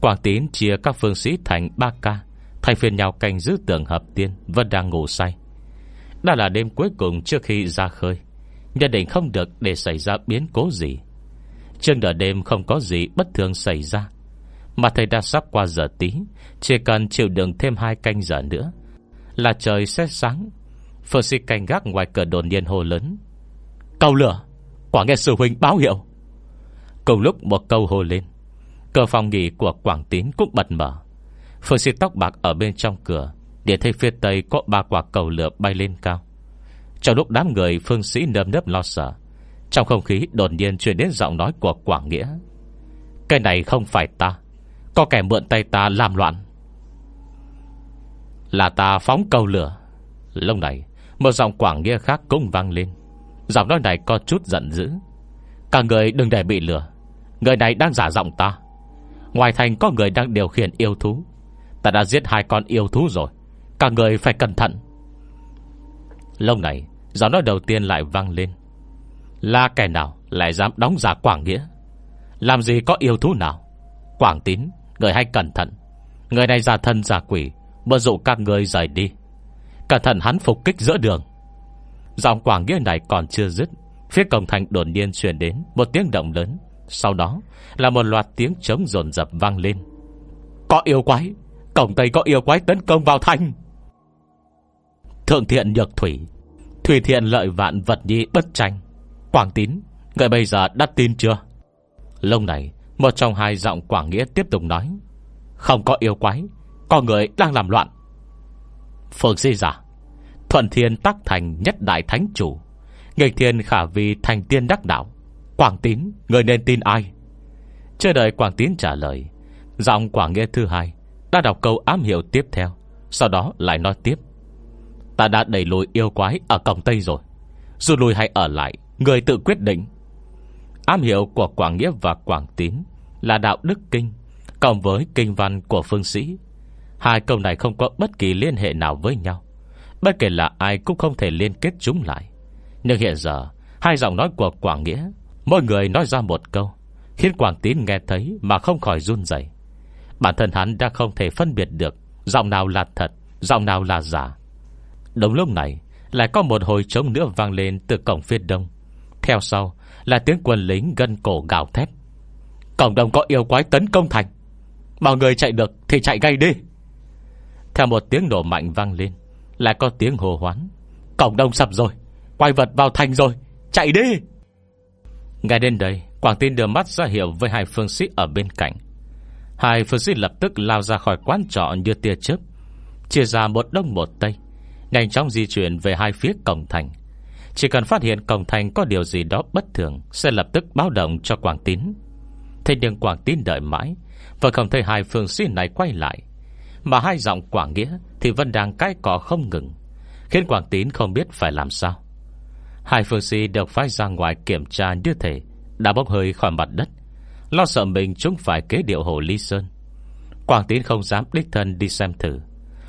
Quảng Tín chia các phương sĩ thành 3 ca Thay phiên nhau canh giữ tường hợp tiên, Vẫn đang ngủ say. Đã là đêm cuối cùng trước khi ra khơi, Nhất định không được để xảy ra biến cố gì. Trên đợi đêm không có gì bất thường xảy ra, Mà thầy đã sắp qua giờ tí, Chỉ cần chịu đựng thêm hai canh giờ nữa, Là trời sẽ sáng. Phở si canh gác ngoài cửa đồn nhiên hồ lớn, Cầu lửa, Quả nghe sư huynh báo hiệu. Cùng lúc một câu hồ lên Cửa phòng nghỉ của Quảng Tín cũng bật mở phương sĩ tóc bạc ở bên trong cửa, Để thấy phía tây có ba quả cầu lửa bay lên cao. Trong lúc đám người phương sĩ nơm nớp lo sợ, Trong không khí đột nhiên truyền đến giọng nói của Quảng Nghĩa. Cái này không phải ta, Có kẻ mượn tay ta làm loạn. Là ta phóng cầu lửa. Lúc này, Một giọng Quảng Nghĩa khác cũng vang lên. Giọng nói này có chút giận dữ. Cả người đừng để bị lừa Người này đang giả giọng ta. Ngoài thành có người đang điều khiển yêu thú. Ta đã giết hai con yêu thú rồi. Cả người phải cẩn thận. Lâu này, Giọng nói đầu tiên lại vang lên. Là kẻ nào lại dám đóng giả Quảng Nghĩa? Làm gì có yêu thú nào? Quảng tín, Người hay cẩn thận. Người này giả thân giả quỷ Mơ dụ các người rời đi. Cẩn thận hắn phục kích giữa đường. Giọng Quảng Nghĩa này còn chưa dứt, Phía cổng thành đột nhiên truyền đến Một tiếng động lớn. Sau đó là một loạt tiếng trống rồn rập vang lên. Có yêu quái! Cổng Tây có yêu quái tấn công vào thành. Thượng thiện nhược thủy Thủy thiện lợi vạn vật nhi bất tranh. Quảng tín, Người bây giờ đã tin chưa? Lâu này, Một trong hai giọng Quảng Nghĩa tiếp tục nói, Không có yêu quái, Có người đang làm loạn. Phương di giả, Thuận thiên tắc thành nhất đại thánh chủ, Nghịch thiên khả vì thành tiên đắc đạo. Quảng tín, Người nên tin ai? Chờ đợi Quảng tín trả lời, Giọng Quảng Nghĩa thứ hai đã đọc câu ám hiệu tiếp theo, Sau đó lại nói tiếp. Ta đã đẩy lùi yêu quái ở cổng Tây rồi. Dù lùi hay ở lại, Người tự quyết định. Ám hiệu của Quảng Nghĩa và Quảng Tín Là đạo đức kinh, Cộng với kinh văn của phương sĩ. Hai câu này không có bất kỳ liên hệ nào với nhau, Bất kể là ai cũng không thể liên kết chúng lại. Nhưng hiện giờ, Hai giọng nói của Quảng Nghĩa, Mỗi người nói ra một câu, Khiến Quảng Tín nghe thấy mà không khỏi run dậy Bản thân hắn đã không thể phân biệt được Giọng nào là thật, Giọng nào là giả. Đúng lúc này, Lại có một hồi trống nữa vang lên từ cổng phía đông. Theo sau Là tiếng quân lính gân cổ gào thét. Cổng đông có yêu quái tấn công thành. Mọi người chạy được thì chạy ngay đi. Theo một tiếng nổ mạnh vang lên, Lại có tiếng hồ hoán. Cổng đông sập rồi Quay vật vào thành rồi, Chạy đi. Ngay đến đây, Quảng tin đưa mắt ra hiệu với hai phương sĩ ở bên cạnh. Hai phương sĩ lập tức lao ra khỏi quán trọ như tia chớp, Chia ra một đông một tây, Nhanh chóng di chuyển về hai phía cổng thành. Chỉ cần phát hiện cổng thành có điều gì đó bất thường, Sẽ lập tức báo động cho Quảng Tín. Thế nhưng Quảng Tín đợi mãi Và không thấy hai phương sĩ này quay lại. Mà hai giọng Quảng Nghĩa Thì vẫn đang cái cỏ không ngừng, Khiến Quảng Tín không biết phải làm sao. Hai phương sĩ được phái ra ngoài kiểm tra như thể Đã bốc hơi khỏi mặt đất. Lo sợ mình chúng phải kế điệu hồ Ly Sơn. Quảng Tín không dám đích thân đi xem thử.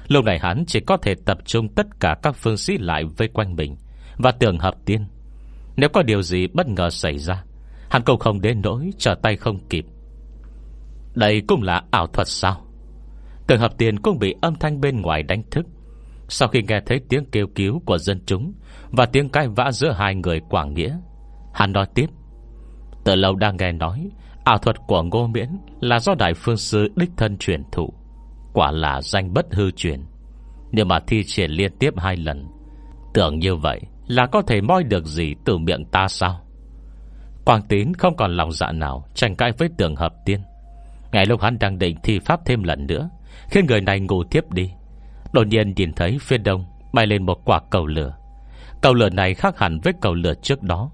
Lúc này hắn chỉ có thể tập trung tất cả các phương sĩ lại vây quanh mình Và tưởng hợp tiên. Nếu có điều gì bất ngờ xảy ra, Hắn cũng không đến nỗi trở tay không kịp. Đây cũng là ảo thuật sao? Tưởng hợp tiên cũng bị âm thanh bên ngoài đánh thức. Sau khi nghe thấy tiếng kêu cứu của dân chúng Và tiếng cai vã giữa hai người Quảng Nghĩa, Hắn nói tiếp. Từ lâu đang nghe nói Ảo thuật của Ngô Miễn Là do Đại Phương Sư đích thân truyền thụ, Quả là danh bất hư truyền. Nhưng mà thi triển liên tiếp hai lần, Tưởng như vậy Là có thể moi được gì từ miệng ta sao? Quang tín không còn lòng dạ nào Tranh cãi với tưởng hợp tiên. Ngày lúc hắn đang định thi pháp thêm lần nữa, Khiến người này ngủ tiếp đi, Đột nhiên nhìn thấy phía đông Bay lên một quả cầu lửa. Cầu lửa này khác hẳn với cầu lửa trước đó.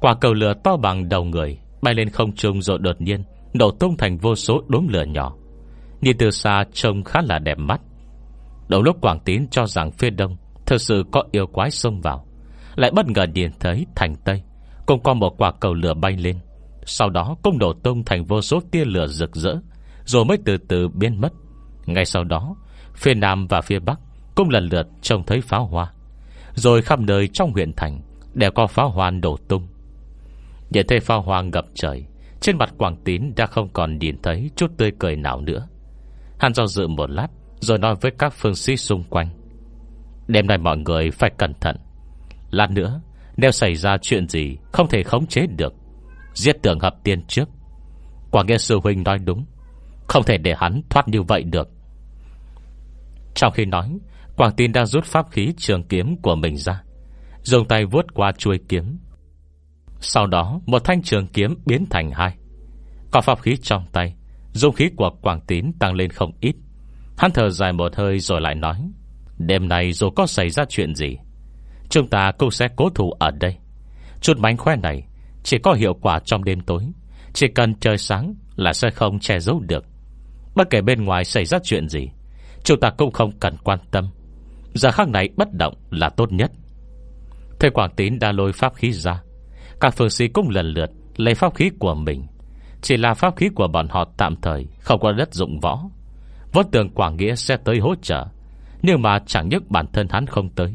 Quả cầu lửa to bằng đầu người Bay lên không trung rồi đột nhiên Nổ tung thành vô số đốm lửa nhỏ. Nhìn từ xa trông khá là đẹp mắt. Đầu lúc Quảng Tín cho rằng phía đông Thực sự có yêu quái xông vào, Lại bất ngờ nhìn thấy thành Tây Cũng có một quả cầu lửa bay lên. Sau đó cũng nổ tung thành vô số tia lửa rực rỡ, Rồi mới từ từ biến mất. Ngay sau đó, Phía Nam và phía Bắc Cũng lần lượt trông thấy pháo hoa. Rồi khắp nơi trong huyện thành Đều có pháo hoa nổ tung. Nhìn thấy pha hoa ngập trời, Trên mặt Quảng Tín đã không còn nhìn thấy Chút tươi cười nào nữa. Hắn do dự một lát, Rồi nói với các phương sĩ xung quanh. Đêm nay mọi người phải cẩn thận. Lát nữa, Nếu xảy ra chuyện gì, Không thể khống chế được. Giết tưởng hợp tiên trước. Quảng nghe sư huynh nói đúng. Không thể để hắn thoát như vậy được. Trong khi nói, Quảng tin đang rút pháp khí trường kiếm của mình ra, Dùng tay vuốt qua chuôi kiếm sau đó, Một thanh trường kiếm biến thành hai. Có pháp khí trong tay Dung khí của Quảng Tín tăng lên không ít. Hắn thở dài một hơi rồi lại nói, Đêm nay dù có xảy ra chuyện gì, Chúng ta cũng sẽ cố thủ ở đây. Chút mánh khoe này, Chỉ có hiệu quả trong đêm tối. Chỉ cần trời sáng là sẽ không che giấu được. Bất kể bên ngoài xảy ra chuyện gì, Chúng ta cũng không cần quan tâm. Giờ khắc này bất động là tốt nhất. Thầy Quảng Tín đã lôi pháp khí ra các phương sĩ cũng lần lượt Lấy pháp khí của mình. Chỉ là pháp khí của bọn họ tạm thời, Không có đất dụng võ. Vốn tưởng Quảng Nghĩa sẽ tới hỗ trợ, Nhưng mà chẳng nhất bản thân hắn không tới.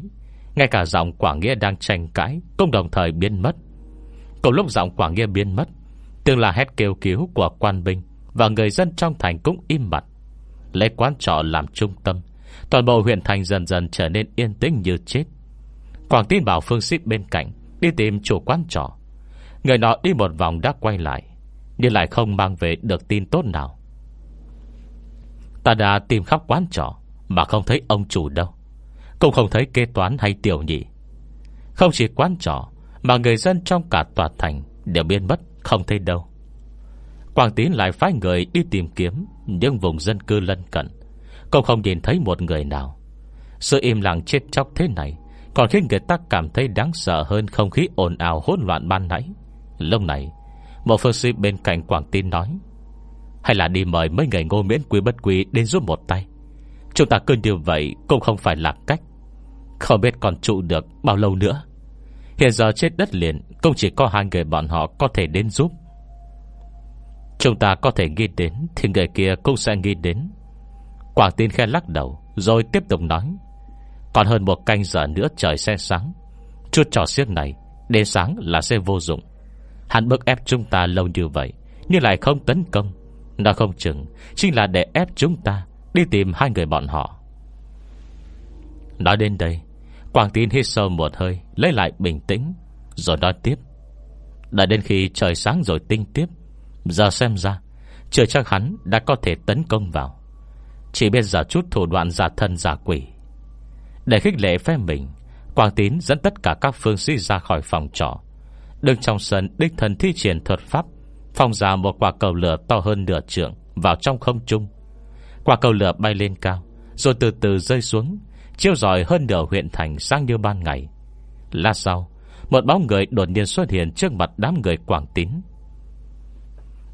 Ngay cả giọng Quảng Nghĩa đang tranh cãi Cũng đồng thời biến mất. Cùng lúc giọng Quảng Nghĩa biến mất Tương là hét kêu cứu của quan binh Và người dân trong thành cũng im bặt. Lấy quán trọ làm trung tâm, Toàn bộ huyện thành dần dần trở nên yên tĩnh như chết. Quảng tin bảo phương sĩ bên cạnh Đi tìm chủ quán trọ. Người nọ đi một vòng đã quay lại nhưng lại không mang về được tin tốt nào. Ta đã tìm khắp quán trọ Mà không thấy ông chủ đâu. Cũng không thấy kế toán hay tiểu nhị. Không chỉ quán trọ Mà người dân trong cả tòa thành Đều biến mất, không thấy đâu. Quảng Tín lại phái người đi tìm kiếm Những vùng dân cư lân cận. Cũng không nhìn thấy một người nào. Sự im lặng chết chóc thế này còn khiến người ta cảm thấy đáng sợ hơn Không khí ồn ào hỗn loạn ban nãy. Lúc này, một phương sĩ bên cạnh Quảng Tin nói, Hay là đi mời mấy người ngô miễn quý bất quý Đến giúp một tay. Chúng ta cứ như vậy cũng không phải là cách. Không biết còn trụ được bao lâu nữa. Hiện giờ trên đất liền Cũng chỉ có hai người bọn họ có thể đến giúp. Chúng ta có thể nghĩ đến Thì người kia cũng sẽ nghĩ đến. Quảng tin khen lắc đầu, Rồi tiếp tục nói còn hơn một canh giờ nữa trời sẽ sáng. Chút trò xiếc này Đến sáng là sẽ vô dụng. Hắn bức ép chúng ta lâu như vậy, Nhưng lại không tấn công. Nó không chừng, Chính là để ép chúng ta Đi tìm hai người bọn họ. Nói đến đây Quảng tín hít sâu một hơi, Lấy lại bình tĩnh, Rồi nói tiếp. Đã đến khi trời sáng rồi tinh tiếp, Giờ xem ra, Chưa chắc hắn đã có thể tấn công vào. Chỉ biết giờ chút thủ đoạn giả thân giả quỷ để khích lệ phe mình Quảng Tín dẫn tất cả các phương sĩ ra khỏi phòng trọ. Đứng trong sân, đích thần thi triển thuật pháp Phong ra một quả cầu lửa to hơn nửa trượng Vào trong không trung. Quả cầu lửa bay lên cao, Rồi từ từ rơi xuống, Chiêu rọi hơn nửa huyện thành sang như ban ngày. Lát sau, Một bóng người đột nhiên xuất hiện Trước mặt đám người Quảng Tín.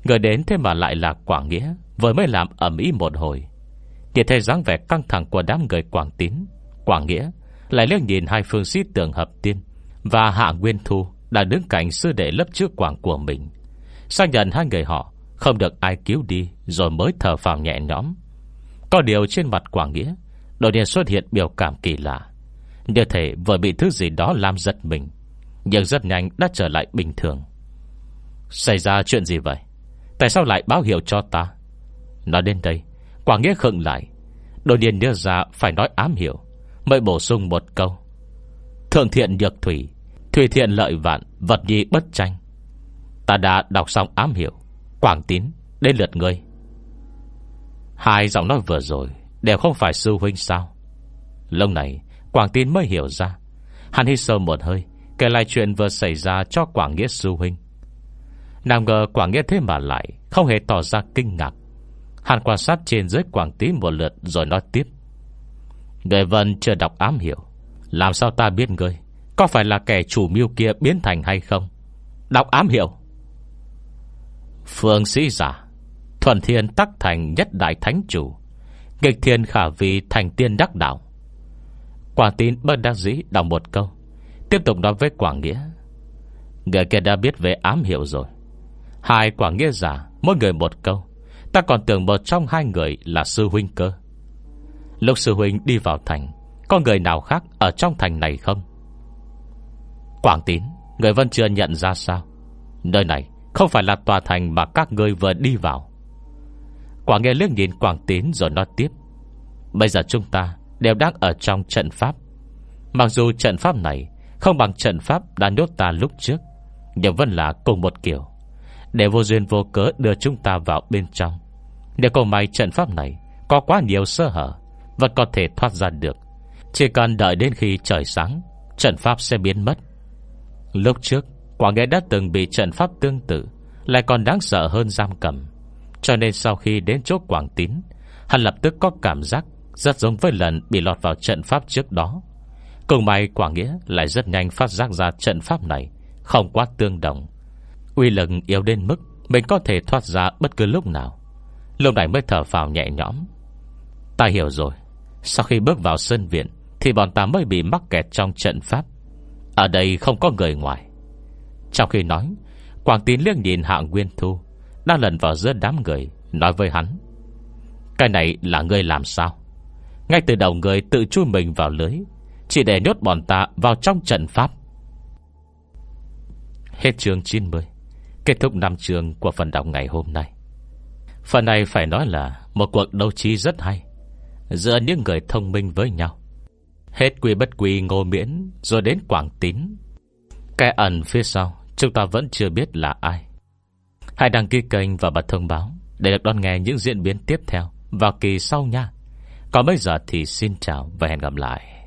Người đến thế mà lại là Quảng Nghĩa, Vừa mới làm ẩm ý một hồi. Nhìn thấy dáng vẻ căng thẳng của đám người Quảng Tín Quảng Nghĩa. Lại liếc nhìn hai phương sĩ tưởng hợp tiên, Và Hạ Nguyên Thu đã đứng cạnh sư đệ lớp trước Quảng của mình. Xác nhận hai người họ Không được ai cứu đi Rồi mới thở phào nhẹ nhõm. Có điều trên mặt Quảng Nghĩa, Đột nhiên xuất hiện biểu cảm kỳ lạ. Như thể vừa bị thứ gì đó làm giật mình, Nhưng rất nhanh đã trở lại bình thường. Xảy ra chuyện gì vậy? Tại sao lại báo hiệu cho ta? Nói đến đây Quảng Nghĩa khựng lại, Đột nhiên đưa ra phải nói ám hiểu Mới bổ sung một câu. Thượng thiện nhược thủy Thủy thiện lợi vạn, Vật nhi bất tranh. Ta đã đọc xong ám hiểu Quảng tín, Đến lượt ngươi. Hai giọng nói vừa rồi Đều không phải sư huynh sao? Lâu này, Quảng tín mới hiểu ra. Hắn hít sâu một hơi, Kể lại chuyện vừa xảy ra cho Quảng Nghĩa sư huynh. Nào ngờ Quảng Nghĩa thế mà lại Không hề tỏ ra kinh ngạc. Hắn quan sát trên dưới Quảng Tín một lượt Rồi nói tiếp. Người Vân chưa đọc ám hiểu Làm sao ta biết ngươi? Có phải là kẻ chủ mưu kia biến thành hay không? Đọc ám hiểu Phương sĩ giả, Thuần thiên tắc thành nhất đại thánh chủ, Nghịch thiên khả vì thành tiên đắc đạo. Quả tín bất đắc dĩ đọc một câu, Tiếp tục nói với Quảng Nghĩa. Người kia đã biết về ám hiệu rồi. Hai Quảng Nghĩa giả, Mỗi người một câu. Ta còn tưởng một trong hai người là sư huynh cơ lục sư huynh đi vào thành. Có người nào khác ở trong thành này không? Quảng tín, Người vẫn chưa nhận ra sao? Nơi này không phải là tòa thành Mà các ngươi vừa đi vào. Quảng nghe liếc nhìn Quảng tín rồi nói tiếp. Bây giờ chúng ta Đều đang ở trong trận pháp. Mặc dù trận pháp này Không bằng trận pháp đã nhốt ta lúc trước, Nhưng vẫn là cùng một kiểu. Để vô duyên vô cớ đưa chúng ta vào bên trong. Nếu cầu may trận pháp này Có quá nhiều sơ hở vẫn có thể thoát ra được. Chỉ cần đợi đến khi trời sáng, Trận pháp sẽ biến mất. Lúc trước Quảng Nghệ đã từng bị trận pháp tương tự, Lại còn đáng sợ hơn giam cầm. Cho nên sau khi đến chỗ Quảng Tín, Hắn lập tức có cảm giác Rất giống với lần bị lọt vào trận pháp trước đó. Cùng may Quảng Nghĩa Lại rất nhanh phát giác ra trận pháp này, Không quá tương đồng. Uy lực yếu đến mức Mình có thể thoát ra bất cứ lúc nào. Lúc này mới thở vào nhẹ nhõm. Ta hiểu rồi. Sau khi bước vào sân viện, Thì bọn ta mới bị mắc kẹt trong trận pháp. Ở đây không có người ngoài. Trong khi nói, Quảng tín liếc nhìn hạ Nguyên Thu Đang lần vào giữa đám người, Nói với hắn. Cái này là ngươi làm sao? Ngay từ đầu người tự chui mình vào lưới, Chỉ để nhốt bọn ta vào trong trận pháp. Hết chương 90 Kết thúc năm chương của phần đọc ngày hôm nay. Phần này phải nói là Một cuộc đấu trí rất hay. Giữa những người thông minh với nhau. Hết quy bất quy ngô miễn, Rồi đến quảng tín. Cái ẩn phía sau, Chúng ta vẫn chưa biết là ai. Hãy đăng ký kênh và bật thông báo Để được đón nghe những diễn biến tiếp theo Vào kỳ sau nha. Còn bây giờ thì xin chào và hẹn gặp lại.